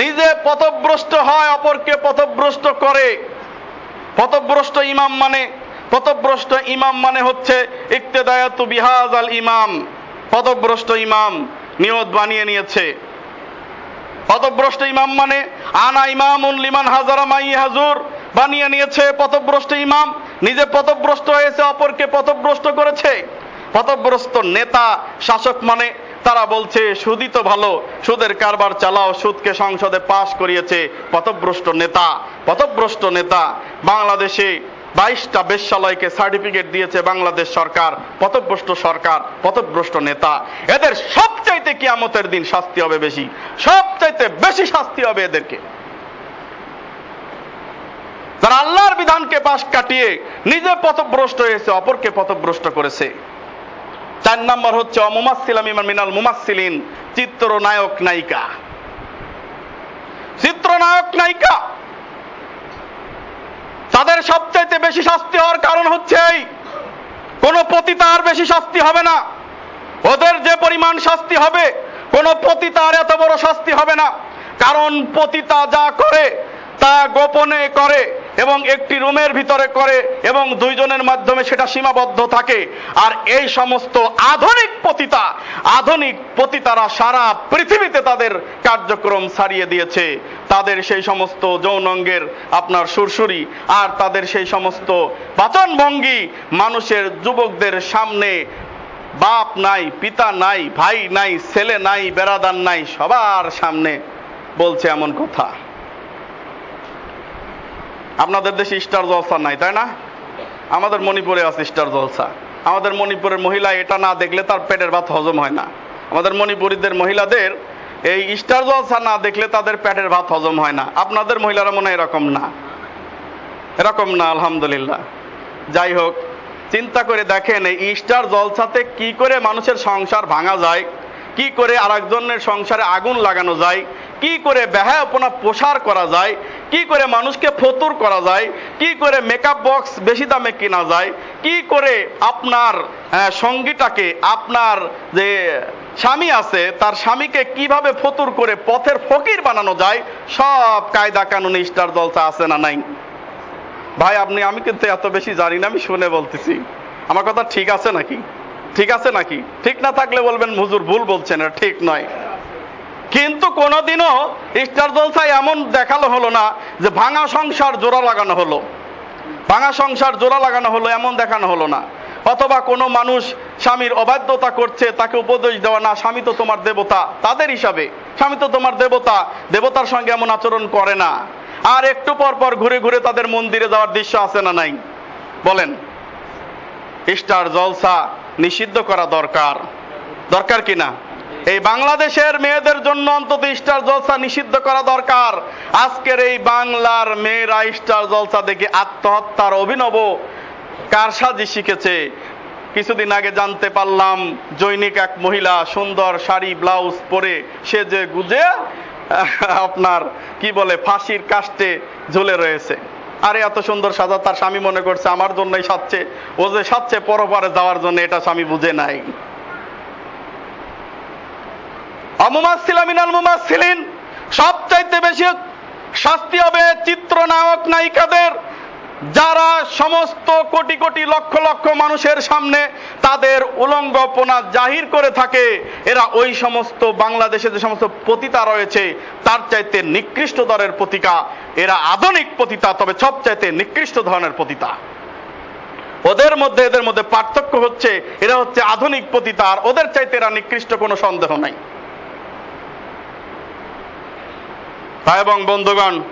নিজে পথভ্রষ্ট হয়, অপরকে পথভ্রষ্ট করে। পথভ্রষ্ট ইমাম মানে পথভ্রষ্ট ইমাম মানে হচ্ছে ইক্তেদায়াতু বিহাজ আল ইমাম। পথভ্রষ্ট ইমাম নিয়ত বানিয়ে নিয়েছে। পথভ্রষ্ট ইমাম মানে আনা ইমামুন লিমান হাজারা মাই হাজুর বানিয়ে নিয়েছে পথভ্রষ্ট ইমাম। নিজে পথভ্রষ্ট হয়েছে, অপরকে পথভ্রষ্ট করেছে। পথভ্রষ্ট নেতা, শাসক মানে তারা বলছে, সুদই তো ভালো, সুদের কারবার চালাও, সুদকে সংসদে পাশ করিয়েছে পথভ্রষ্ট নেতা। পথভ্রষ্ট নেতা, বাংলাদেশে বাইশটা বেশ্যালয়কে সার্টিফিকেট দিয়েছে বাংলাদেশ সরকার, পথভ্রষ্ট সরকার, পথভ্রষ্ট নেতা। এদের সবচাইতে কিয়ামতের দিন শাস্তি হবে বেশি, সবচাইতে বেশি শাস্তি হবে এদেরকে। যারা আল্লাহর বিধানকে পাশ কাটিয়ে নিজে পথভ্রষ্ট হয়েছে, অপরকে পথভ্রষ্ট করেছে। চার নাম্বার হচ্ছে অমুমাসিলাম ইমান মিনাল মুমাসিলিন চিত্রনায়ক নায়িকা। চিত্রনায়ক নায়িকা। তাদের সবচাইতে বেশি শাস্তি হওয়ার কারণ হচ্ছে এই, কোন পতিতার বেশি শাস্তি হবে না। ওদের যে পরিমাণ শাস্তি হবে, কোন পতিতার এত বড় শাস্তি হবে না। কারণ পতিতা যা করে তা গোপনে করে এবং একটি রুমের ভিতরে করে এবং দুইজনের মাধ্যমে সেটা সীমাবদ্ধ থাকে। আর এই সমস্ত আধুনিক পতিতা, আধুনিক পতিতারা সারা পৃথিবীতে তাদের কার্যক্রম ছাড়িয়ে দিয়েছে। তাদের সেই সমস্ত যৌনঙ্গের আপনার সুরসুরি আর তাদের সেই সমস্ত বাচন ভঙ্গি মানুষের যুবকদের সামনে বাপ নাই, পিতা নাই, ভাই নাই, ছেলে নাই, বেড়াদার নাই, সবার সামনে বলছে এমন কথা। আপনাদের দেশে স্টার জলসা নাই, তাই না? আমাদের মণিপুরে আছে স্টার জলসা। আমাদের মণিপুরের মহিলা এটা না দেখলে তার পেটের ভাত হজম হয় না। আমাদের মণিপুরীদের মহিলাদের এই স্টার জলসা না দেখলে তাদের পেটের ভাত হজম হয় না। আপনাদের মহিলারা মনে এরকম না। এরকম না, আলহামদুলিল্লাহ। যাই হোক, চিন্তা করে দেখেন এই স্টার জলসাতে কি করে মানুষের সংসার ভাঙা যায়। কি করে আরেকজনের সংসারে আগুন লাগানো যায়? কি করে বেহায়পনা প্রসার করা যায়? কি করে মানুষকে ফতুর করা যায়? কি করে মেকআপ বক্স বেশি দামে কেনা যায়? কি করে আপনার সঙ্গীটাকে, আপনার যে স্বামী আছে, তার স্বামীকে কীভাবে ফতুর করে পথের ফকির বানানো যায়? সব কায়দা কানুন স্টার জলসা আছে না নাই? ভাই, আপনি, আমি কিন্তু এত বেশি জানি না, আমি শুনে বলতেছি। আমার কথা ঠিক আছে নাকি? ঠিক আছে নাকি? ঠিক না থাকলে বলবেন, হুজুর, ভুল বলছেন। এটা ঠিক নয়। কিন্তু কোনোদিনও স্টার জলসায় এমন দেখাল হলো না যে ভাঙা সংসার জোড়া লাগানো হলো। ভাঙা সংসার জোড়া লাগানো হলো, এমন দেখানো হলো না। অথবা কোনো মানুষ স্বামীর অবাধ্যতা করছে, তাকে উপদেশ দেওয়া, না, স্বামী তো তোমার দেবতা। তাদের হিসাবে, স্বামী তো তোমার দেবতা। দেবতার সঙ্গে এমন আচরণ করে না। আর একটু পর পর ঘুরে ঘুরে তাদের মন্দিরে যাওয়ার দৃশ্য আছে না নাই? বলেন স্টার জলসা নিষিদ্ধ করা দরকার। দরকার কিনা? এই বাংলাদেশের মেয়েদের জন্য অন্তত স্টার জলসা নিষিদ্ধ করা দরকার। আজকের এই বাংলার মেয়েরা স্টার জলসা দেখে আত্মহত্যার অভিনব কারসাজি শিখেছে। কিছুদিন আগে জানতে পারলাম, জৈনিক এক মহিলা সুন্দর শাড়ি, ব্লাউজ পরে সে যে গুজে আপনার কি বলে, ফাঁসির কাস্টে ঝুলে রয়েছে। আরে এত সুন্দর সাজা তার স্বামী মনে করছে আমার জন্যই সাজছে ও যে সাজছে পরপারে যাওয়ার জন্য এটা স্বামী বুঝে নাই। অমুমাসিলামিনাল মুমাসিলিন সবচাইতে বেশি শাস্তি হবে চিত্রনায়ক নায়িকাদের, যারা সমস্ত কোটি কোটি লক্ষ লক্ষ মানুষের সামনে তাদের উলঙ্গপনা জাহির করে থাকে। এরা ওই সমস্ত বাংলাদেশে যে সমস্ত পতিতা রয়েছে, তার চাইতে নিকৃষ্ট দরের পতিকা এরা আধুনিক পতিতা, তবে সবচাইতে নিকৃষ্ট ধরনের পতিতা। ওদের মধ্যে, এদের মধ্যে পার্থক্য হচ্ছে, এরা হচ্ছে আধুনিক পতিতা, আর ওদের চাইতে এরা নিকৃষ্ট কোনো সন্দেহ নাই। ভাই এবং বন্ধুগণ,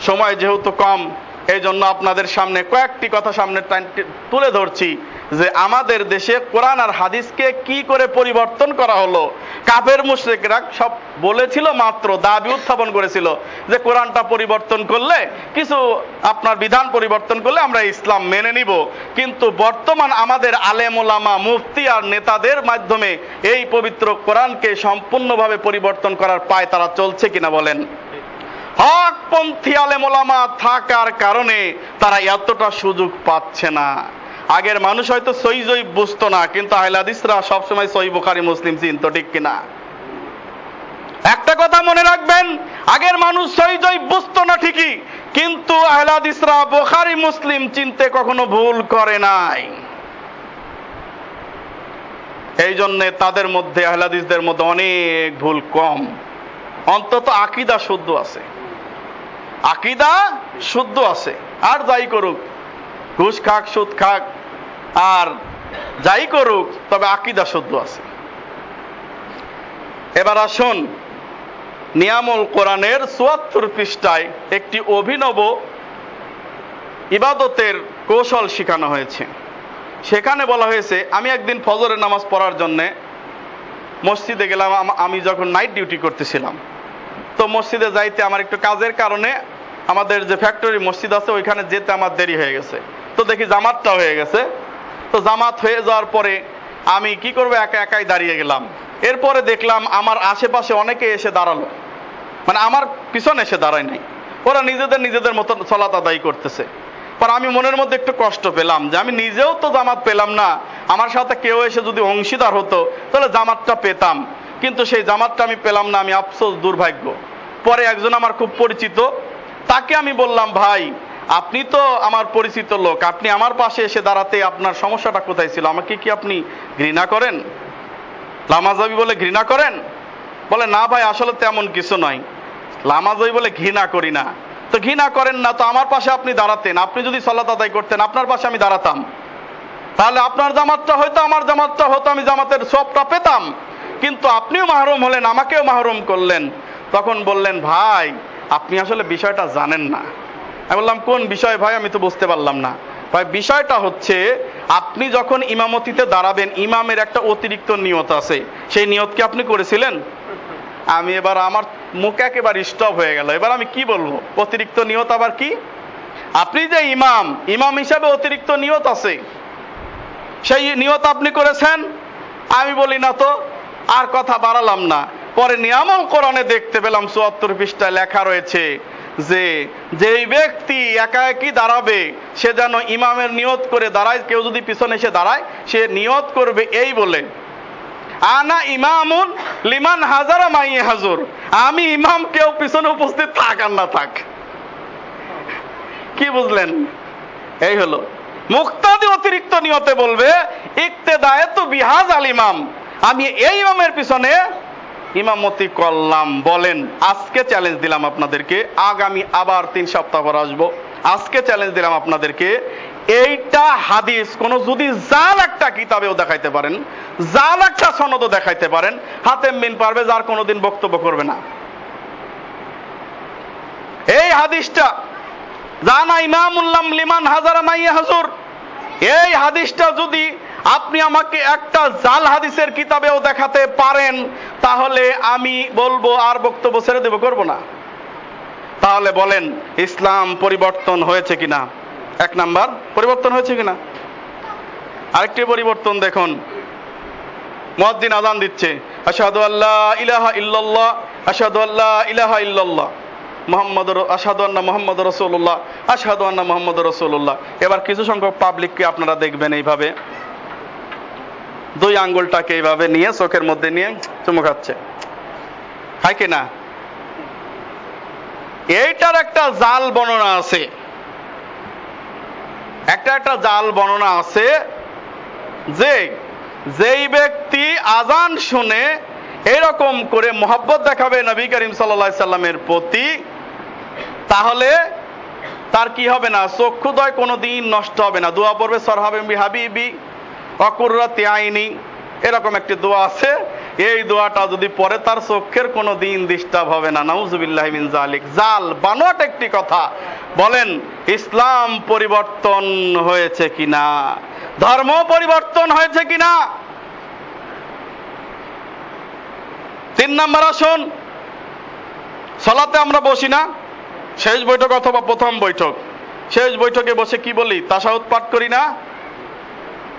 সময় যেহেতু কম এই জন্য আপনাদের সামনে কয়েকটি কথা সামনে তুলে ধরছি যে আমাদের দেশে কোরআন আর হাদিসকে কি করে পরিবর্তন করা হলো? কাফের মুশরিকরা সব বলেছিল মাত্র, দাবি উত্থাপন করেছিল যে কোরআনটা পরিবর্তন করলে, কিছু আপনার বিধান পরিবর্তন করলে আমরা ইসলাম মেনে নিব। কিন্তু বর্তমান আমাদের আলেম ওলামা মুফতি আর নেতাদের মাধ্যমে এই পবিত্র কোরআনকে সম্পূর্ণভাবে পরিবর্তন করার পায় তারা চলছে কিনা বলেন? হকপন্থী আলেমোলামা থাকার কারণে তারা এতটা সুযোগ পাচ্ছে না। আগের মানুষ হয়তো সই জই বুঝতো না, কিন্তু আহলাদিসরা সবসময় সই বোখারি, মুসলিম চিন্ত, ঠিক কিনা? একটা কথা মনে রাখবেন, আগের মানুষ সই জয় বুঝতো না ঠিকই, কিন্তু আহলাদিসরা বোখারি, মুসলিম চিনতে কখনো ভুল করে নাই। এই জন্যে তাদের মধ্যে আহলাদিসদের মধ্যে অনেক ভুল কম। অন্তত আকিদা শুদ্ধ আছে। আকিদা শুদ্ধ আছে, আর যাই করুক, ঘুষ খাক, সুদ খাক, আর যাই করুক, তবে আকিদা শুদ্ধ আছে। এবার আসুন, নিয়ামল কোরআনের চুয়াত্তর পৃষ্ঠায় একটি অভিনব ইবাদতের কৌশল শেখানো হয়েছে। সেখানে বলা হয়েছে, আমি একদিন ফজরের নামাজ পড়ার জন্যে মসজিদে গেলাম, আমি যখন নাইট ডিউটি করতেছিলাম, তো মসজিদে যাইতে আমার একটু কাজের কারণে আমাদের যে ফ্যাক্টরি মসজিদ আছে, ওইখানে যেতে আমার দেরি হয়ে গেছে। তো দেখি জামাতটা হয়ে গেছে। তো জামাত হয়ে যাওয়ার পরে আমি কি করব? একা একাই দাঁড়িয়ে গেলাম। এরপরে দেখলাম আমার আশেপাশে অনেকে এসে দাঁড়াল। মানে আমার পিছনে এসে দাঁড়ায় নাই। ওরা নিজেদের নিজেদের মতন সলাত আদায় করতেছে। পর আমি মনের মধ্যে একটু কষ্ট পেলাম যে আমি নিজেও তো জামাত পেলাম না। আমার সাথে কেউ এসে যদি অংশীদার হতো, তাহলে জামাতটা পেতাম। কিন্তু সেই জামাতটা আমি পেলাম না, আমি আফসোস দুর্ভাগ্য। পরে একজন আমার খুব পরিচিত তাকে আমি বললাম, ভাই, আপনি তো আমার পরিচিত লোক। আপনি আমার পাশে এসে দাঁড়াতে আপনার সমস্যাটা কোথায় ছিল? আমাকে কি আপনি ঘৃণা করেন? লামাজাবি বলে, ঘৃণা করেন? বলে, না ভাই, আসলে তেমন কিছু নয়। লামাজাবি বলে, ঘৃণা করি না। তো ঘৃণা করেন না, তো আমার পাশে আপনি দাঁড়াতেন। আপনি যদি সলাত আদায় করতেন, আপনার পাশে আমি দাঁড়াতাম। তাহলে আপনার জামাতটা হয়তো আমার জামাতটা হতো, আমি জামাতের সবটা পেতাম। কিন্তু আপনিও মাহরুম হলেন, আমাকেও মাহরুম করলেন। তখন বললেন, ভাই আপনি আসলে বিষয়টা জানেন না। আমি বললাম, কোন বিষয় ভাই? আমি তো বুঝতে পারলাম না। ভাই, বিষয়টা হচ্ছে, আপনি যখন ইমামতিতে দাঁড়াবেন, ইমামের একটা অতিরিক্ত নিয়ত আছে। সেই নিয়ত কি আপনি করেছিলেন? আমি এবার আমার মুখ একেবারে স্টপ হয়ে গেল। এবার আমি কি বলব? অতিরিক্ত নিয়ত আবার কি? আপনি যে ইমাম ইমাম হিসাবে অতিরিক্ত নিয়ত আছে। সেই নিয়ত আপনি করেছেন? আমি বলি না তো, আর কথা বাড়ালাম না। পরে নিয়ামল কোরআনে দেখতে পেলাম চুয়াত্তর পৃষ্ঠায় লেখা রয়েছে যে, যেই ব্যক্তি একা একই দাঁড়াবে, সে যেন ইমামের নিয়ত করে দাঁড়ায়, কেউ যদি পিছনে এসে দাঁড়ায়, সে নিয়ত করবে এই বলে। আনা ইমামুন লিমান হাজারা মাইয়ে হাজুর। আমি ইমাম, কেউ পিছনে উপস্থিত থাক আর না থাক। কি বুঝলেন? এই হলো। মুক্তাদি অতিরিক্ত নিয়তে বলবে, ইকতেদায় তো বিহাজ আল ইমাম। আমি এই ইমামের পিছনে ইমামতি করলাম, বলেন, আজকে চ্যালেঞ্জ দিলাম আপনাদেরকে, আগামী আবার তিন সপ্তাহ পর আসব। আজকে চ্যালেঞ্জ দিলাম আপনাদেরকে, এইটা হাদিস, কোন যদি জাল একটা কিতাবেও দেখাইতে পারেন, জাল একটা সনদও দেখাইতে পারেন, হাতে মিন পারবে, যার কোনোদিন বক্তব্য করবে না। এই হাদিসটা, জানা ইমামুল্লাম লিমান হাজারা মাইয়া হাজুর, এই হাদিসটা যদি আপনি আমাকে একটা জাল হাদিসের কিতাবেও দেখাতে পারেন, তাহলে আমি বলব আর বক্তব্য ছেড়ে দেব, করব না। তাহলে বলেন, ইসলাম পরিবর্তন হয়েছে কিনা? এক নাম্বার, পরিবর্তন হয়েছে কিনা? আরেকটি পরিবর্তন দেখুন। মুয়াজ্জিন আজান দিচ্ছে, আশহাদু আল্লাহ ইলাহা ইল্লাল্লাহ, আশহাদু আল্লাহ ইলাহা ইল্লাল্লাহ মোহাম্মদ আশহাদু আন্না মোহাম্মদ রসুল্লাহ আশহাদু আন্না মোহাম্মদ রসুল্লাহ এবার কিছু সংখ্যক পাবলিককে আপনারা দেখবেন এইভাবে। দুই আঙ্গুলটাকে এইভাবে নিয়ে চোখের মধ্যে নিয়ে চুমু খাচ্ছে। হয় কি না? এইটার একটা জাল বর্ণনা আছে। একটা একটা জাল বর্ণনা আছে যে যেই ব্যক্তি আজান শুনে এরকম করে মোহাব্বত দেখাবে নবী করিম সাল্লা সাল্লামের প্রতি, তাহলে তার কি হবে না? চক্ষুদয় কোনো দিন নষ্ট হবে না। দোয়া পড়বে সরহাবে হাবিবি। অকুর্রাতি আইনি, এরকম একটি দোয়া আছে। এই দোয়াটা যদি পরে তার চোখের কোনো দিন ডিস্টার্ব হবে না। নাউজুবিল্লাহ মিন জালিক জাল বানোয়াট একটি কথা। বলেন, ইসলাম পরিবর্তন হয়েছে কিনা? ধর্ম পরিবর্তন হয়েছে কিনা? তিন নাম্বার আসুন। সলাতে আমরা বসি না। শেষ বৈঠক অথবা প্রথম বৈঠক। শেষ বৈঠকে বসে কি বলি? তাসাউদ পাঠ করি না।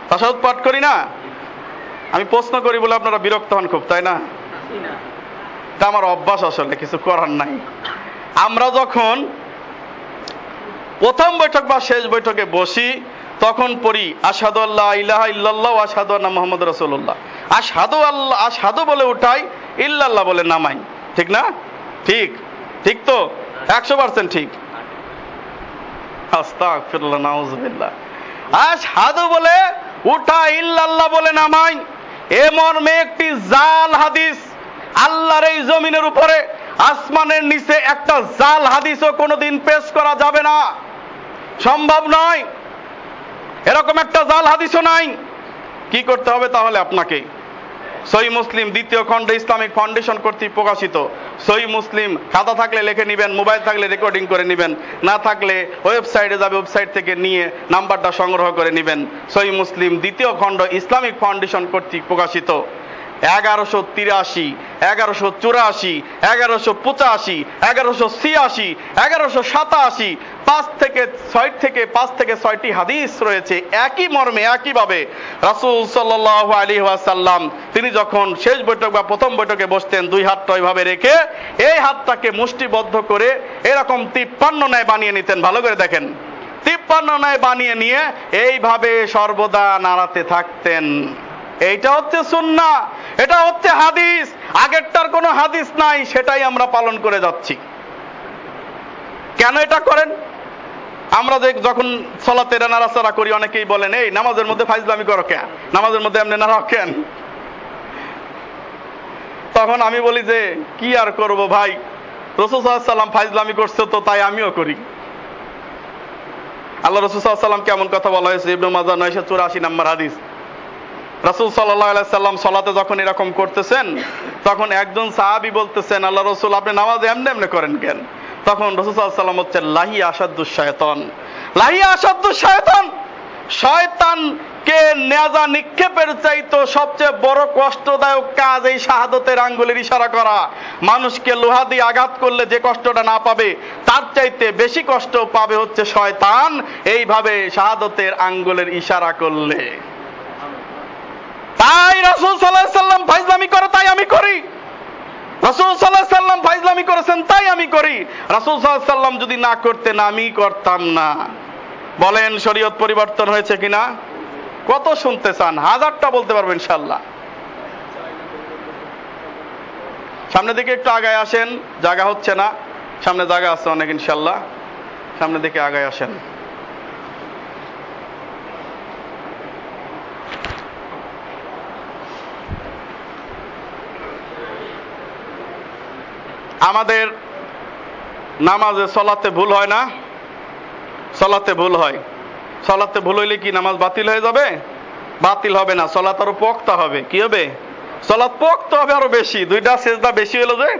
তাসাউদ পাঠ করি না? আমি প্রশ্ন করি বলে আপনারা বিরক্ত হন খুব, তাই না? এটা আমার অভ্যাস আসলে, কিছু করার নাই। আমরা যখন প্রথম বৈঠক বা শেষ বৈঠকে বসি, তখন পড়ি আসাদু আল্লাহ ইলাহা ইল্লাল্লাহ আসাদু আন্না মোহাম্মদ রসুল্লাহ আসাদু আল্লাহ আসাদু বলে উঠাই, ইল্লাল্লাহ বলে নামাই। ঠিক না? ঠিক? ঠিক তো? একশো পার্সেন্ট ঠিক। আস্তাগফিরুল্লাহ, নাউজুবিল্লাহ। আশহাদু বলে উঠা ইল্লাল্লাহ বলে নামাই এ মর্মে একটি জাল হাদিস আল্লাহর এই জমিনের উপরে, আসমানের নিচে একটা জাল হাদিসও কোনোদিন পেশ করা যাবে না। সম্ভব নয়। এরকম একটা জাল হাদিসও নাই। কি করতে হবে তাহলে আপনাকে? সই মুসলিম দ্বিতীয় খণ্ড ইসলামিক ফাউন্ডেশন কর্তৃক প্রকাশিত। সই মুসলিম খাতা থাকলে লিখে নেবেন, মোবাইল থাকলে রেকর্ডিং করে নেবেন, না থাকলে ওয়েবসাইটে যাবে ওয়েবসাইট থেকে নিয়ে নাম্বারটা সংগ্রহ করে নেবেন। সই মুসলিম দ্বিতীয় খণ্ড ইসলামিক ফাউন্ডেশন কর্তৃক প্রকাশিত। এগারোশো তিরাশি, এগারোশো চুরাশি, এগারোশো পঁচাশি, এগারোশো ছিয়াশি, এগারোশো সাতাশি, পাঁচ থেকে ছয় থেকে পাঁচ থেকে ছয়টি হাদিস রয়েছে একই মর্মে, একইভাবে। রাসূল সাল্লাল্লাহু আলাইহি ওয়াসাল্লাম, তিনি যখন শেষ বৈঠক বা প্রথম বৈঠকে বসতেন, দুই হাতটা ওইভাবে রেখে এই হাতটাকে মুষ্টিবদ্ধ করে এরকম তিপ্পান্ন ন্যায় বানিয়ে নিতেন। ভালো করে দেখেন। তিপ্পান্ন ন্যায় বানিয়ে নিয়ে এইভাবে সর্বদা নাড়াতে থাকতেন। এইটা হচ্ছে সুন্না এটা হচ্ছে হাদিস। আগেরটার কোনো হাদিস নাই, সেটাই আমরা পালন করে যাচ্ছি। কেন এটা করেন? আমরা যে যখন সলাতে নাড়াচাড়া করি, অনেকেই বলেন, এই, নামাজের মধ্যে ফাইজলামি করো কেন? নামাজের মধ্যে এমনি নাড়াও কেন? তখন আমি বলি যে, কি আর করব ভাই? রসুল সাল্লাম ফাইজলামি করছে তো তাই আমিও করি। আল্লাহ রসুল সাল্লাম কেমন কথা বলা হয়েছে? ইবনু মাজা নয়শো চুরাশি নাম্বার হাদিস। রাসুল সাল্লাহ সাল্লাম সলাতে যখন এরকম করতেছেন, তখন একজন সাহাবি বলতেছেন, আল্লাহ রসুল, আপনি নামাজ এমনি এমনি করেন কেন? তখন রসুল সাল্লাম হচ্ছে, লাহি আসাদুস শায়তন। লাহি আসাদুস শায়তন! শয়তানকে নেজা নিক্ষেপের চাইতো সবচেয়ে বড় কষ্টদায়ক কাজ এই শাহাদতের আঙ্গুলের ইশারা করা। মানুষকে লোহা দিয়ে আঘাত করলে যে কষ্টটা না পাবে, তার চাইতে বেশি কষ্ট পাবে হচ্ছে শয়তান। এইভাবে শাহাদতের আঙ্গুলের ইশারা করলে। তাই রাসূল আলাইহি সাল্লাম ফাইজলামি করে, তাই আমি করি। রাসূল আলাইহি সাল্লাম ফাইজলামি করেছেন, তাই আমি করি। রাসূল আলাইহি সাল্লাম যদি না করতেন, আমি করতাম না। বলেন, শরীয়ত পরিবর্তন হয়েছে কিনা? কত শুনতে চান? হাজারটা বলতে পারবেন, ইনশাআল্লাহ। সামনের দিকে একটু আগায় আসেন জায়গা হচ্ছে না। সামনে জায়গা আছে অনেক ইনশাল্লাহ সামনের দিকে আগায় আসেন। আমাদের নামাজে সলাতে ভুল হয় না? সলাতে ভুল হয়। সলাতে ভুল হইলে কি নামাজ বাতিল হয়ে যাবে? বাতিল হবে না। সলাত আরও পোক্তা হবে। কি হবে? সলাত পোক্ত হবে আরও বেশি। দুইটা সেজদা বেশি হলো যে,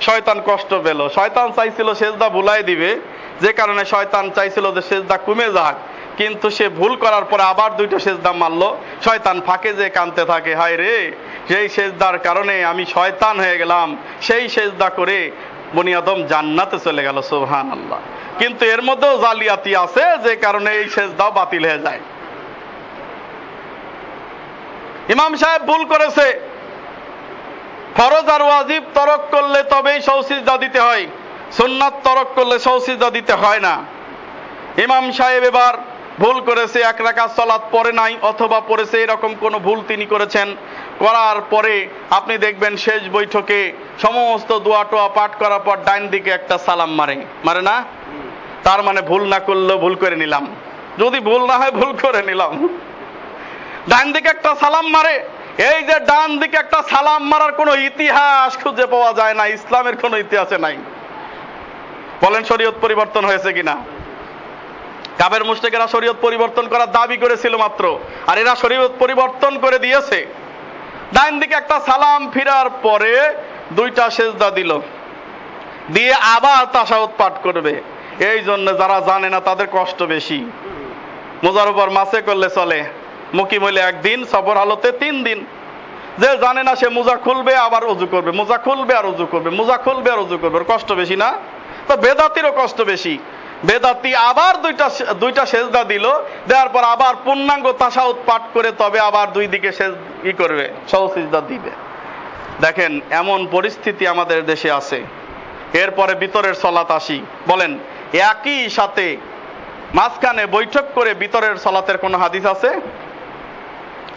শয়তান কষ্ট পেল। শয়তান চাইছিল সেজদা ভুলাই দিবে। যে কারণে শয়তান চাইছিল যে সেজদা কমে যাক। কিন্তু সে ভুল করার পরে আবার দুইটা সেজদা মারলো। শয়তান ফাঁকে যে কানতে থাকে, হায় রে সেই সেজদার কারণে আমি শয়তান হয়ে গেলাম, সেই সেজদা করে বনি আদম জান্নাতে চলে গেল সোহান আল্লাহ কিন্তু এর মধ্যেও জালিয়াতি আছে, যে কারণে এই সেজদাও বাতিল হয়ে যায়। ইমাম সাহেব ভুল করেছে। ফরজ আর ওয়াজিব তরক করলে তবেই সৌসিজদা দিতে হয়, সুন্নাত তরক করলে সৌসিজদা দিতে হয় না। ইমাম সাহেব এবার ভুল করেছে, এক রাখা সলাৎ পরে নাই, অথবা পড়েছে এরকম কোনো ভুল তিনি করেছেন, করার পরে আপনি দেখবেন শেষ বৈঠকে সমস্ত দোয়া টোয়া পাঠ করার পর ডাইন দিকে একটা সালাম মারে। মারে না? তার মানে ভুল না করলেও ভুল করে নিলাম। যদি ভুল না হয়, ভুল করে নিলাম। ডান দিকে একটা সালাম মারে। এই যে ডান দিকে একটা সালাম মারার কোনো ইতিহাস খুঁজে পাওয়া যায় না, ইসলামের কোনো ইতিহাসে নাই। বলেন শরীয়ত পরিবর্তন হয়েছে কিনা? কাবের মুশরিকেরা শরীয়ত পরিবর্তন করার দাবি করেছিল মাত্র। আর এরা শরীয়ত পরিবর্তন করে দিয়েছে। ডান দিকে একটা সালাম ফিরার পরে দুইটা সেজদা দিল। দিয়ে আবার তাসাউদ পাঠ করবে। এই জন্য যারা জানে না তাদের কষ্ট বেশি। মোজার উপর মাসে করলে চলে। মুকিম হইলে একদিন, সফর হালতে তিন দিন। যে জানে না সে মোজা খুলবে, আবার উজু করবে। মোজা খুলবে আর অজু করবে, মোজা খুলবে আর অজু করবে। কষ্ট বেশি না? তো বেদাতিরও কষ্ট বেশি। বেদাতি আবার দুইটা দুইটা সেজদা দিল, দেওয়ার পর আবার পূর্ণাঙ্গ তাসাউদ পাঠ করে তবে আবার দুই দিকে সেজ ই করবে সহসিজদা দিবে। দেখেন, এমন পরিস্থিতি আমাদের দেশে আছে। এরপরে ভিতরের সলাত আসি। বলেন, একই সাথে মাঝখানে বৈঠক করে ভিতরের সলাতের কোনো হাদিস আছে?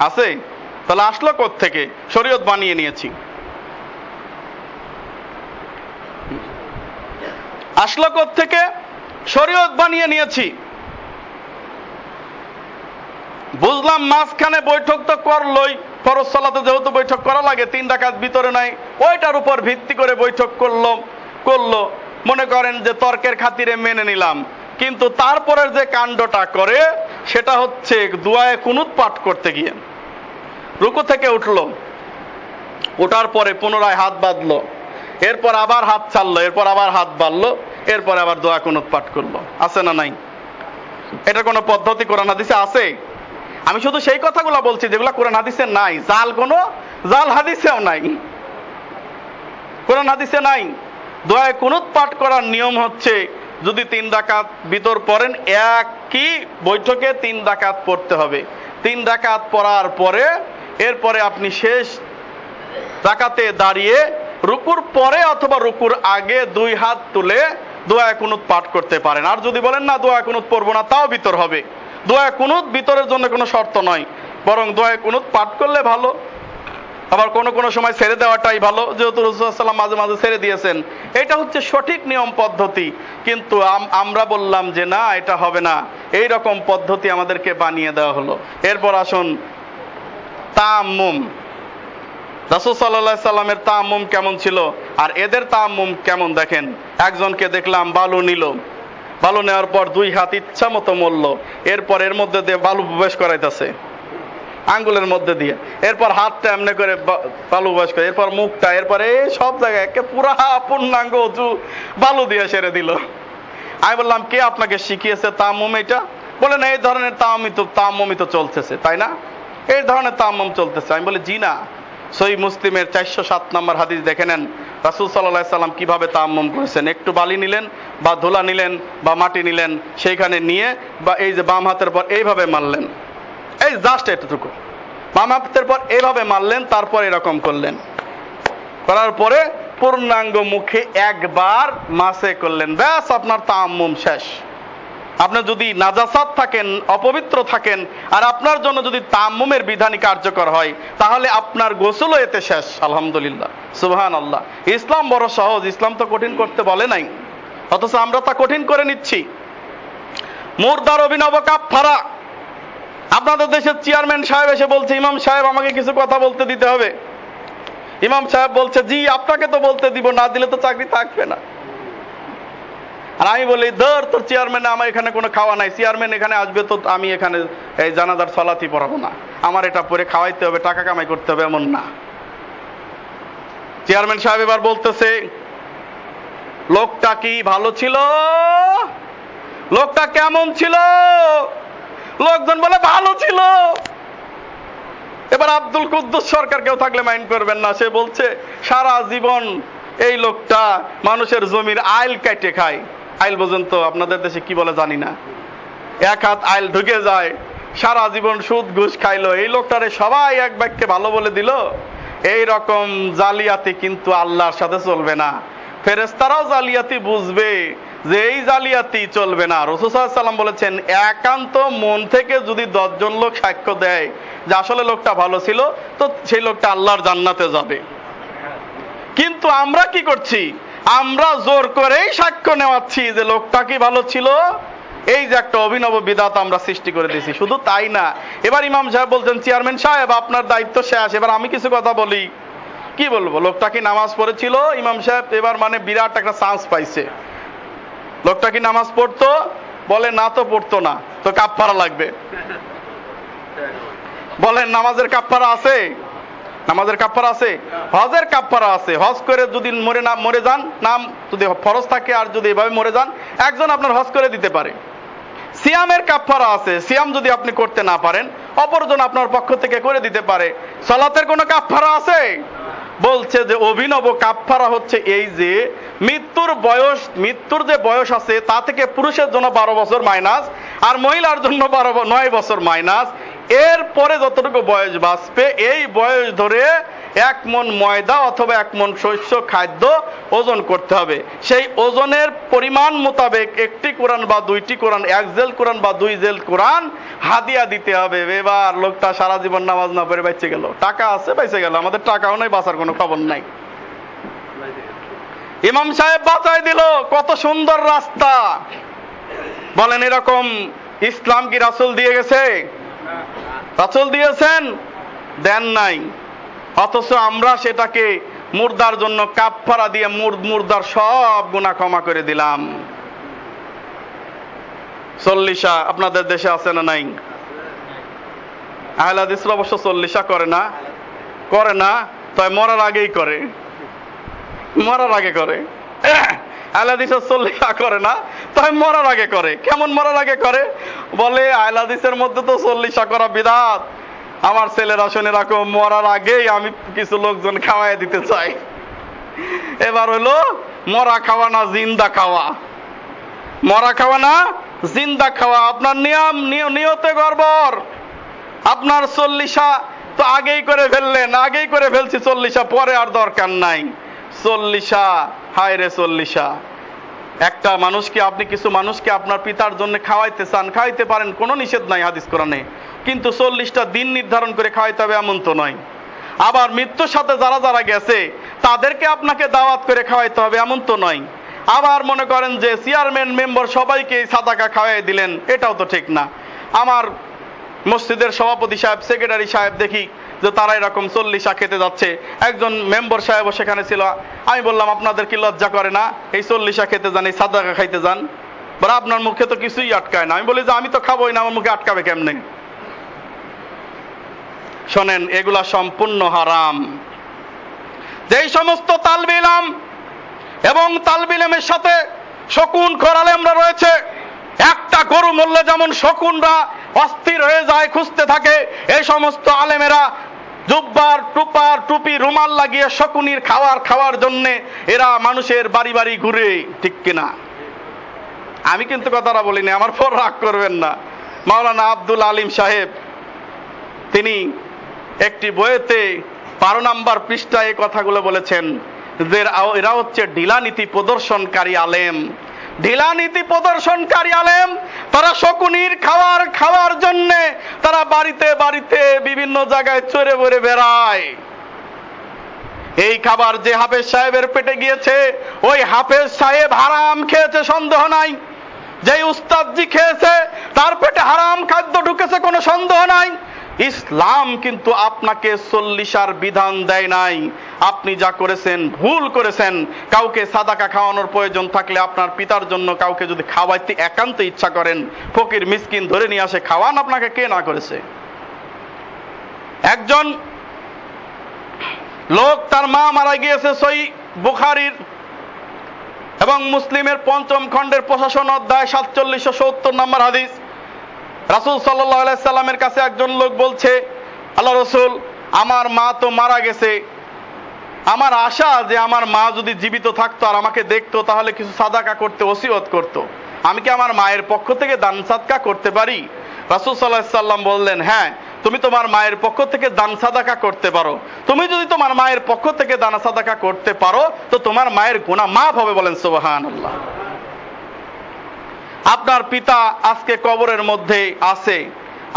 আছে? তাহলে আসলো থেকে শরীয়ত বানিয়ে নিয়েছি। আসলো থেকে শরীয়ত বানিয়ে নিয়েছি। বুঝলাম মাঝখানে বৈঠক তো করলই, ফরজ সালাতে যেহেতু বৈঠক করা লাগে, তিন ডাকাত ভিতরে নাই, ওইটার উপর ভিত্তি করে বৈঠক করল করল। মনে করেন যে তর্কের খাতিরে মেনে নিলাম। কিন্তু তারপরের যে কাণ্ডটা করে, সেটা হচ্ছে দুয়ায়ে কুনুত পাঠ করতে গিয়ে। রুকু থেকে উঠল। ওঠার পরে পুনরায় হাত বাঁধলো। এরপর আবার হাত ছাড়লো, এরপর আবার হাত বাঁধলো এরপর আবার দোয়া কুনুত পাঠ করল। আছে না নাই? এটা কোনো পদ্ধতি কোরআন হাদিসে আছে? আমি শুধু সেই কথাগুলো বলছি যেগুলো কোরআন হাদিসে নাই। জাল কোনো, জাল হাদিসেও নাই। কোরআন হাদিসে নাই। দোয়ায় কুনুত পাঠ করার নিয়ম হচ্ছে, যদি তিন ডাকাত ভিতর পড়েন, একই বৈঠকে তিন ডাকাত পড়তে হবে। তিন ডাকাত পড়ার পরে, এরপরে আপনি শেষ ডাকাতে দাঁড়িয়ে রুকুর পরে অথবা রুকুর আগে দুই হাত তুলে দোয়া কুনুত পাঠ করতে পারেন। আর যদি বলেন, না, দোয়া কুনুত পড়ব না, তাও ভিতর হবে। দোয়া কুনুত ভিতরের জন্য কোনো শর্ত নয়, বরং দোয়া কুনুত পাঠ করলে ভালো। আবার কোনো কোনো সময় ছেড়ে দেওয়াটাই ভালো। যেহেতু রসুল্লাহাম মাঝে মাঝে ছেড়ে দিয়েছেন, এটা হচ্ছে সঠিক নিয়ম পদ্ধতি। কিন্তু আমরা বললাম যে, না, এটা হবে না। এই রকম পদ্ধতি আমাদেরকে বানিয়ে দেওয়া হলো। এরপর আসুন তাম্মুম রাসুল সাল্লাহ সাল্লামের তাম্মুম কেমন ছিল? আর এদের তাম্মুম কেমন দেখেন? একজনকে দেখলাম বালু নিল। বালু নেওয়ার পর দুই হাত ইচ্ছা মতো মরল। এরপর এর মধ্যে দিয়ে বালু প্রবেশ করাইতেছে। আঙ্গুলের মধ্যে দিয়ে। এরপর হাতটা এমনি করে বালু প্রবেশ করে। এরপর মুখটা, এরপর এই সব জায়গায় একে পুরা পূর্ণাঙ্গ উঁচু বালু দিয়ে সেরে দিল। আমি বললাম, কে আপনাকে শিখিয়েছে তাম্মুম এটা? বলেন এই ধরনের তামিত তাম্মমিত চলতেছে, তাই না? এই ধরনের তাম্মম চলতেছে। আমি বলি, জি না। সই মুসলিমের চারশো সাত নম্বর হাদিস দেখে নেন। রাসুল সাল্লাহ সাল্লাম কীভাবে তাম্মম করেছেন? একটু বালি নিলেন বা ধুলা নিলেন বা মাটি নিলেন, সেইখানে নিয়ে বা এই যে বাম হাতের পর এইভাবে মারলেন। এই জাস্ট এতটুকু। বাম হাতের পর এইভাবে মারলেন, তারপর এরকম করলেন। করার পরে পূর্ণাঙ্গ মুখে একবার মাসে করলেন। ব্যাস, আপনার তাম্মুম শেষ। আপনি যদি নাজাসাত থাকেন, অপবিত্র থাকেন, আর আপনার জন্য যদি তাম্মুমের বিধানই কার্যকর হয়, তাহলে আপনার গোসলও এতে শেষ, আলহামদুলিল্লাহ। সুবহান আল্লাহ ইসলাম বড় সহজ, ইসলাম তো কঠিন করতে বলে নাই। অথচ আমরা তা কঠিন করে নিচ্ছি। মুর্দার অভিনব কাপ ফারা আপনাদের দেশের চেয়ারম্যান সাহেব এসে বলছে, ইমাম সাহেব, আমাকে কিছু কথা বলতে দিতে হবে। ইমাম সাহেব বলছে, জি, আপনাকে তো বলতে দিব, না দিলে তো চাকরি থাকবে না। আর আমি বলি, ধর তোর চেয়ারম্যান আমার এখানে কোনো খাওয়া নাই চেয়ারম্যান এখানে আসবে তো আমি এখানে এই জানাজার সলাতি পড়াবো না। আমার এটা পরে খাওয়াইতে হবে, টাকা কামাই করতে হবে এমন না। চেয়ারম্যান সাহেব এবার বলতেছে, লোকটা কি ভালো ছিল? লোকটা কেমন ছিল? লোকজন বলে, ভালো ছিল। এবার আব্দুল কুদ্দুস সরকার কেউ থাকলে মাইন্ড করবেন না। সে বলছে, সারা জীবন এই লোকটা মানুষের জমির আইল কেটে খায়। আইল পর্যন্ত আপনাদের দেশে কি বলে জানি না। এক হাত আইল ঢুকে যায়, সারা জীবন সুদ ঘুষ খাইলো। এই লোকটারে সবাই এক বাক্যে ভালো বলে দিল, এই রকম জালিয়াতি কিন্তু আল্লাহর সাথে চলবে না। ফেরেস্তারাও জালিয়াতি বুঝবে যে এই জালিয়াতি চলবে না। রসুসাল্লাম বলেছেন, একান্ত মন থেকে যদি দশজন লোক সাক্ষ্য দেয় যে আসলে লোকটা ভালো ছিল, তো সেই লোকটা আল্লাহর জান্নাতে যাবে। কিন্তু আমরা কি করছি? আমরা জোর করেই সাক্ষ্য নেওয়াচ্ছি যে লোকটা কি ভালো ছিল। এই যে একটা অভিনব বিদাত আমরা সৃষ্টি করে দিয়েছি। শুধু তাই না, এবার ইমাম সাহেব বলছেন, চেয়ারম্যান সাহেব, আপনার দায়িত্ব শেষ। এবার আমি কিছু কথা বলি। কি বলব? লোকটা কি নামাজ পড়েছিল? ইমাম সাহেব এবার মানে বিরাট একটা চান্স পাইছে। লোকটা কি নামাজ পড়তো? বলে, না তো, পড়তো না। তো কাপ্পারা লাগবে। বলেন, নামাজের কাপ্পারা আছে? নামাজের কাপ্পারা আছে, হজের কাপ্পারা আছে। হজ করে যদি মরে না মরে যান, নাম যদি ফরজ থাকে আর যদি এভাবে মরে যান, একজন আপনার হজ করে দিতে পারে। সিয়ামের কাপ্পারা আছে, সিয়াম যদি আপনি করতে না পারেন, অপরজন আপনার পক্ষ থেকে করে দিতে পারে। সলাতের কোনো কাপ্পারা আছে? বলছে যে অভিনব কাপ্পারা হচ্ছে এই যে মৃত্যুর বয়স মৃত্যুর যে বয়স আছে, তা থেকে পুরুষের জন্য বারো বছর মাইনাস, আর মহিলার জন্য বারো নয় বছর মাইনাস। এর পরে যতটুকু বয়স বাঁচবে, এই বয়স ধরে এক মন ময়দা অথবা এক মন শস্য খাদ্য ওজন করতে হবে। সেই ওজনের পরিমাণ মোতাবেক একটি কোরআন বা দুইটি কোরআন, এক জেল কোরআন বা দুই জেল কোরআন হাদিয়া দিতে হবে। এবার লোকটা সারা জীবন নামাজ না পড়ে বেঁচে গেল। টাকা আছে, বেঁচে গেল। আমাদের টাকাও নাই, বাঁচার কোনো খবর নাই। ইমাম সাহেব বাঁচাই দিল। কত সুন্দর রাস্তা। বলেন এরকম ইসলাম কি রাসুল দিয়ে গেছে? রাসুল দিয়েছেন, দেন নাই। অথচ আমরা সেটাকে মুর্দার জন্য কাপফারা দিয়ে মুর্দ মুর্দার সব গুণা ক্ষমা করে দিলাম। চল্লিশা, আপনাদের দেশে আছে না নাই? আহলাদ ইসরা অবশ্য চল্লিশা করে না। করে না, তাই মরার আগেই করে। মরার আগে করে। আহলাদিসের চল্লিশা করে না, তাই মরার আগে করে। কেমন মরার আগে করে? বলে আহলাদিসের মধ্যে তো চল্লিশা করা বিধাত আমার ছেলেরা শুনে রাখো, মরার আগেই আমি কিছু লোকজন খাওয়াই দিতে চাই। এবার হলো, মরা খাওয়া না জিন্দা খাওয়া। মরা খাওয়া না জিন্দা খাওয়া। আপনার নিয়ম, নিয়- নিয়তে গড়বড় আপনার চল্লিশা তো আগেই করে ফেললেন, আগেই করে ফেলছি, চল্লিশা পরে আর দরকার নাই। চল্লিশা হায় রে চল্লিশা। একটা মানুষকে আপনি কিছু মানুষকে আপনার পিতার জন্য খাওয়াইতে চান, খাওয়াইতে পারেন? কোনো নিষেধ নাই হাদিস কোরআনে। কিন্তু চল্লিশটা দিন নির্ধারণ করে খাওয়াইতে হবে এমন তো নয়। আবার মৃত্যুর সাথে যারা যারা গেছে, তাদেরকে আপনাকে দাওয়াত করে খাওয়াইতে হবে এমন তো নয়। আবার মনে করেন যে চেয়ারম্যান, মেম্বার সবাইকে সাদাকা খাওয়াই দিলেন, এটাও তো ঠিক না। আমার মসজিদের সভাপতি সাহেব, সেক্রেটারি সাহেব দেখি যে তারা এরকম চল্লিশা খেতে যাচ্ছে। একজন মেম্বার সাহেবও সেখানে ছিল। আমি বললাম, আপনাদের কি লজ্জা করে না? এই চল্লিশা খেতে যান, এই সাদাকা খাইতে যান। বলে, আপনার মুখে তো কিছুই আটকায় না। আমি বলি, যে আমি তো খাবোই না, আমার মুখে আটকাবে কেমনে? শোনেন, এগুলা সম্পূর্ণ হারাম। যেই সমস্ত তালবিলাম এবং তালবিলামের সাথে শকুন খরালেমরা রয়েছে একটা গরু মরলে যেমন শকুনরা অস্থির হয়ে যায়, খুঁজতে থাকে, এই সমস্ত আলেমেরা জুব্বার, টুপার, টুপি, রুমাল লাগিয়ে শকুনির খাওয়ার খাওয়ার জন্যে এরা মানুষের বাড়ি বাড়ি ঘুরে, ঠিক কিনা? আমি কিন্তু কথাটা বলিনি, আমার পর রাগ করবেন না। মাওলানা আব্দুল আলিম সাহেব, তিনি একটি বইয়েতে বারো নাম্বার পৃষ্ঠায় কথাগুলো বলেছেন, যে এরা- হচ্ছে ঢিলা নীতি প্রদর্শনকারী আলেম। ঢিলা নীতি প্রদর্শনকারী আলেম, তারা শকুনির খাবার খাওয়ার জন্য তারা বাড়িতে বাড়িতে বিভিন্ন জায়গায় চড়ে বড়ে বেড়ায়। এই খাবার যে হাফেজ সাহেবের পেটে গিয়েছে, ওই হাফেজ সাহেব হারাম খেয়েছে, সন্দেহ নাই। যে উস্তাদজি খেয়েছে, তার পেটে হারাম খাদ্য ঢুকেছে, কোনো সন্দেহ নাই। ইসলাম কিন্তু আপনাকে চল্লিশার বিধান দেয় নাই। আপনি যা করেছেন, ভুল করেছেন, কাউকে সাদাকা খাওয়ানোর প্রয়োজন থাকলে আপনার পিতার জন্য কাউকে যদি খাওয়াইতে একান্ত ইচ্ছা করেন, ফকির, মিসকিন ধরে নিয়ে আসে, খাওয়ান আপনাকে কে না করেছে? একজন লোক তার মা মারা গিয়েছে সই বুখারির এবং মুসলিমের পঞ্চম খণ্ডের প্রশাসন অধ্যায় সাতচল্লিশশো সত্তর নম্বর হাদিস। রাসুল সাল্লাহ সাল্লামের কাছে একজন লোক বলছে, আল্লাহ রসুল, আমার মা তো মারা গেছে। আমার আশা যে আমার মা যদি জীবিত থাকতো আর আমাকে দেখতো, তাহলে কিছু সাদাকা করতে, ওসিয়ত করতো। আমি কি আমার মায়ের পক্ষ থেকে দান সাদকা করতে পারি? রাসুল সাল্লাহ সাল্লাম বললেন হ্যাঁ তুমি তোমার মায়ের পক্ষ থেকে দান সাদাকা করতে পারো। তুমি যদি তোমার মায়ের পক্ষ থেকে দান সাদাকা করতে পারো, তো তোমার মায়ের গুণা মাফ হবে বলেন সুবাহান আল্লাহ আপনার পিতা আজকে কবরের মধ্যে আছে,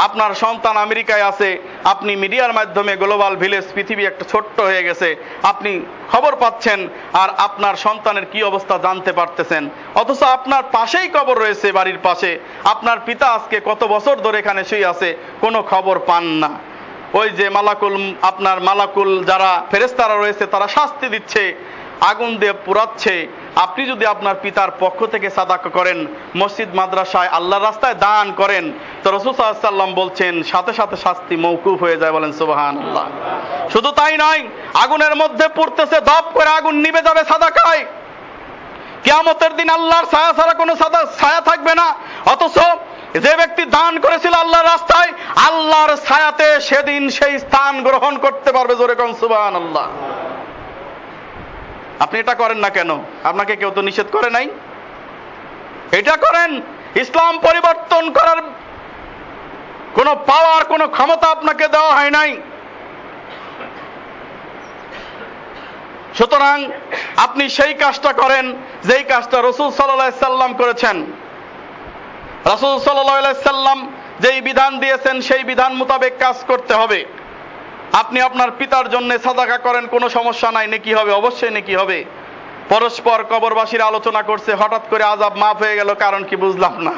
আপনার সন্তান আমেরিকায় আছে, আপনি মিডিয়ার মাধ্যমে গ্লোবাল ভিলেজ পৃথিবী একটা ছোট্ট হয়ে গেছে, আপনি খবর পাচ্ছেন আর আপনার সন্তানের কি অবস্থা জানতে পারতেছেন। অথচ আপনার পাশেই কবর রয়েছে বাড়ির পাশে, আপনার পিতা আজকে কত বছর ধরে এখানে শুয়ে আছে, কোনো খবর পান না। ওই যে মালাকুল, আপনার মালাকুল যারা ফেরেস্তারা রয়েছে, তারা শাস্তি দিচ্ছে, আগুন দিয়ে পুরাচ্ছে আপনি যদি আপনার পিতার পক্ষ থেকে সাদাকা করেন, মসজিদ, মাদ্রাসায় আল্লাহর রাস্তায় দান করেন, তো রসুল সাল্লাম বলছেন, সাথে সাথে শাস্তি মৌকুফ হয়ে যায় বলেন সুবাহান আল্লাহ শুধু তাই নয়, আগুনের মধ্যে পড়তেছে, দপ করে আগুন নিভে যাবে সাদাকায়। কিয়ামতের দিন আল্লাহর ছায়া ছাড়া কোনো সাদা ছায়া থাকবে না। অথচ যে ব্যক্তি দান করেছিল আল্লাহর রাস্তায়, আল্লাহর ছায়াতে সেদিন সেই স্থান গ্রহণ করতে পারবে জোরে কন সুবাহান আল্লাহ আপনি এটা করেন না কেন? আপনাকে কেউ তো নিষেধ করে নাই? এটা করেন। ইসলাম পরিবর্তন করার কোনো পাওয়ার কোনো ক্ষমতা আপনাকে দেওয়া হয় নাই। সুতরাং আপনি সেই কাজটা করেন, যেই কাজটা রসুল সাল্লাহ সাল্লাম করেছেন। রসুল সাল্লাহ সাল্লাম যেই বিধান দিয়েছেন, সেই বিধান মোতাবেক কাজ করতে হবে। আপনি আপনার পিতার জন্য সাদাকা করেন, কোনো সমস্যা নাই, নেকি হবে? অবশ্যই নেকি হবে। পরস্পর কবরবাসীর আলোচনা করছে, হঠাৎ করে আজাব মাফ হয়ে গেল, কারণ কি বুঝলাম না।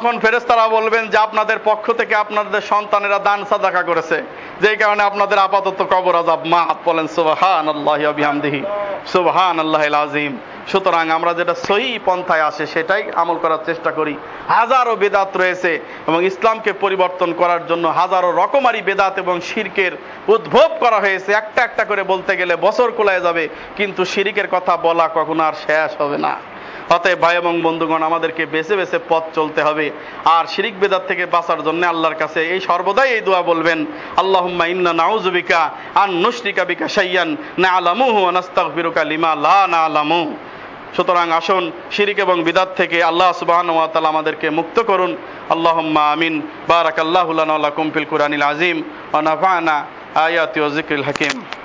তখন ফেরেস্তারা বলবেন যে আপনাদের পক্ষ থেকে আপনাদের সন্তানেরা দান সাদাকা করেছে। যেই কারণে আপনাদের আপাতত কবর আজাব মাফ বলেন সুবহান আল্লাহ বিহামদিহি সুবহান আল্লাহ আজিম সুতরাং আমরা যেটা সহি পন্থায় আসে সেটাই আমল করার চেষ্টা করি। হাজারো বেদাত রয়েছে এবং ইসলামকে পরিবর্তন করার জন্য হাজারো রকমারি বেদাত এবং শিরকের উদ্ভব করা হয়েছে। একটা একটা করে বলতে গেলে বছর কোলায় যাবে, কিন্তু শিরিকের কথা বলা কখনো আর শেষ হবে না। অতএব ভাই এবং বন্ধুগণ, আমাদেরকে বেছে বেছে পথ চলতে হবে। আর শিরিক বেদার থেকে বাঁচার জন্য আল্লাহর কাছে এই সর্বদাই এই দোয়া বলবেন। আল্লাহুম্মা ইন্না নাউযুবিকা আন নুশরিকা বিকা শাইয়ান না'লামুহু ওয়া নাস্তাগফিরুকা লিমা লা না আলামু সুতরাং আসুন, শিরিক এবং বিদাত থেকে আল্লাহ সুবহানাহু ওয়া তাআলা আমাদেরকে মুক্ত করুন। আল্লাহুম্মা আমিন। বারাকাল্লাহু লানা কুমফিল কুরআনিল আযীম। ওয়া নাফা'না আয়াতি যিকরিল হাকীম।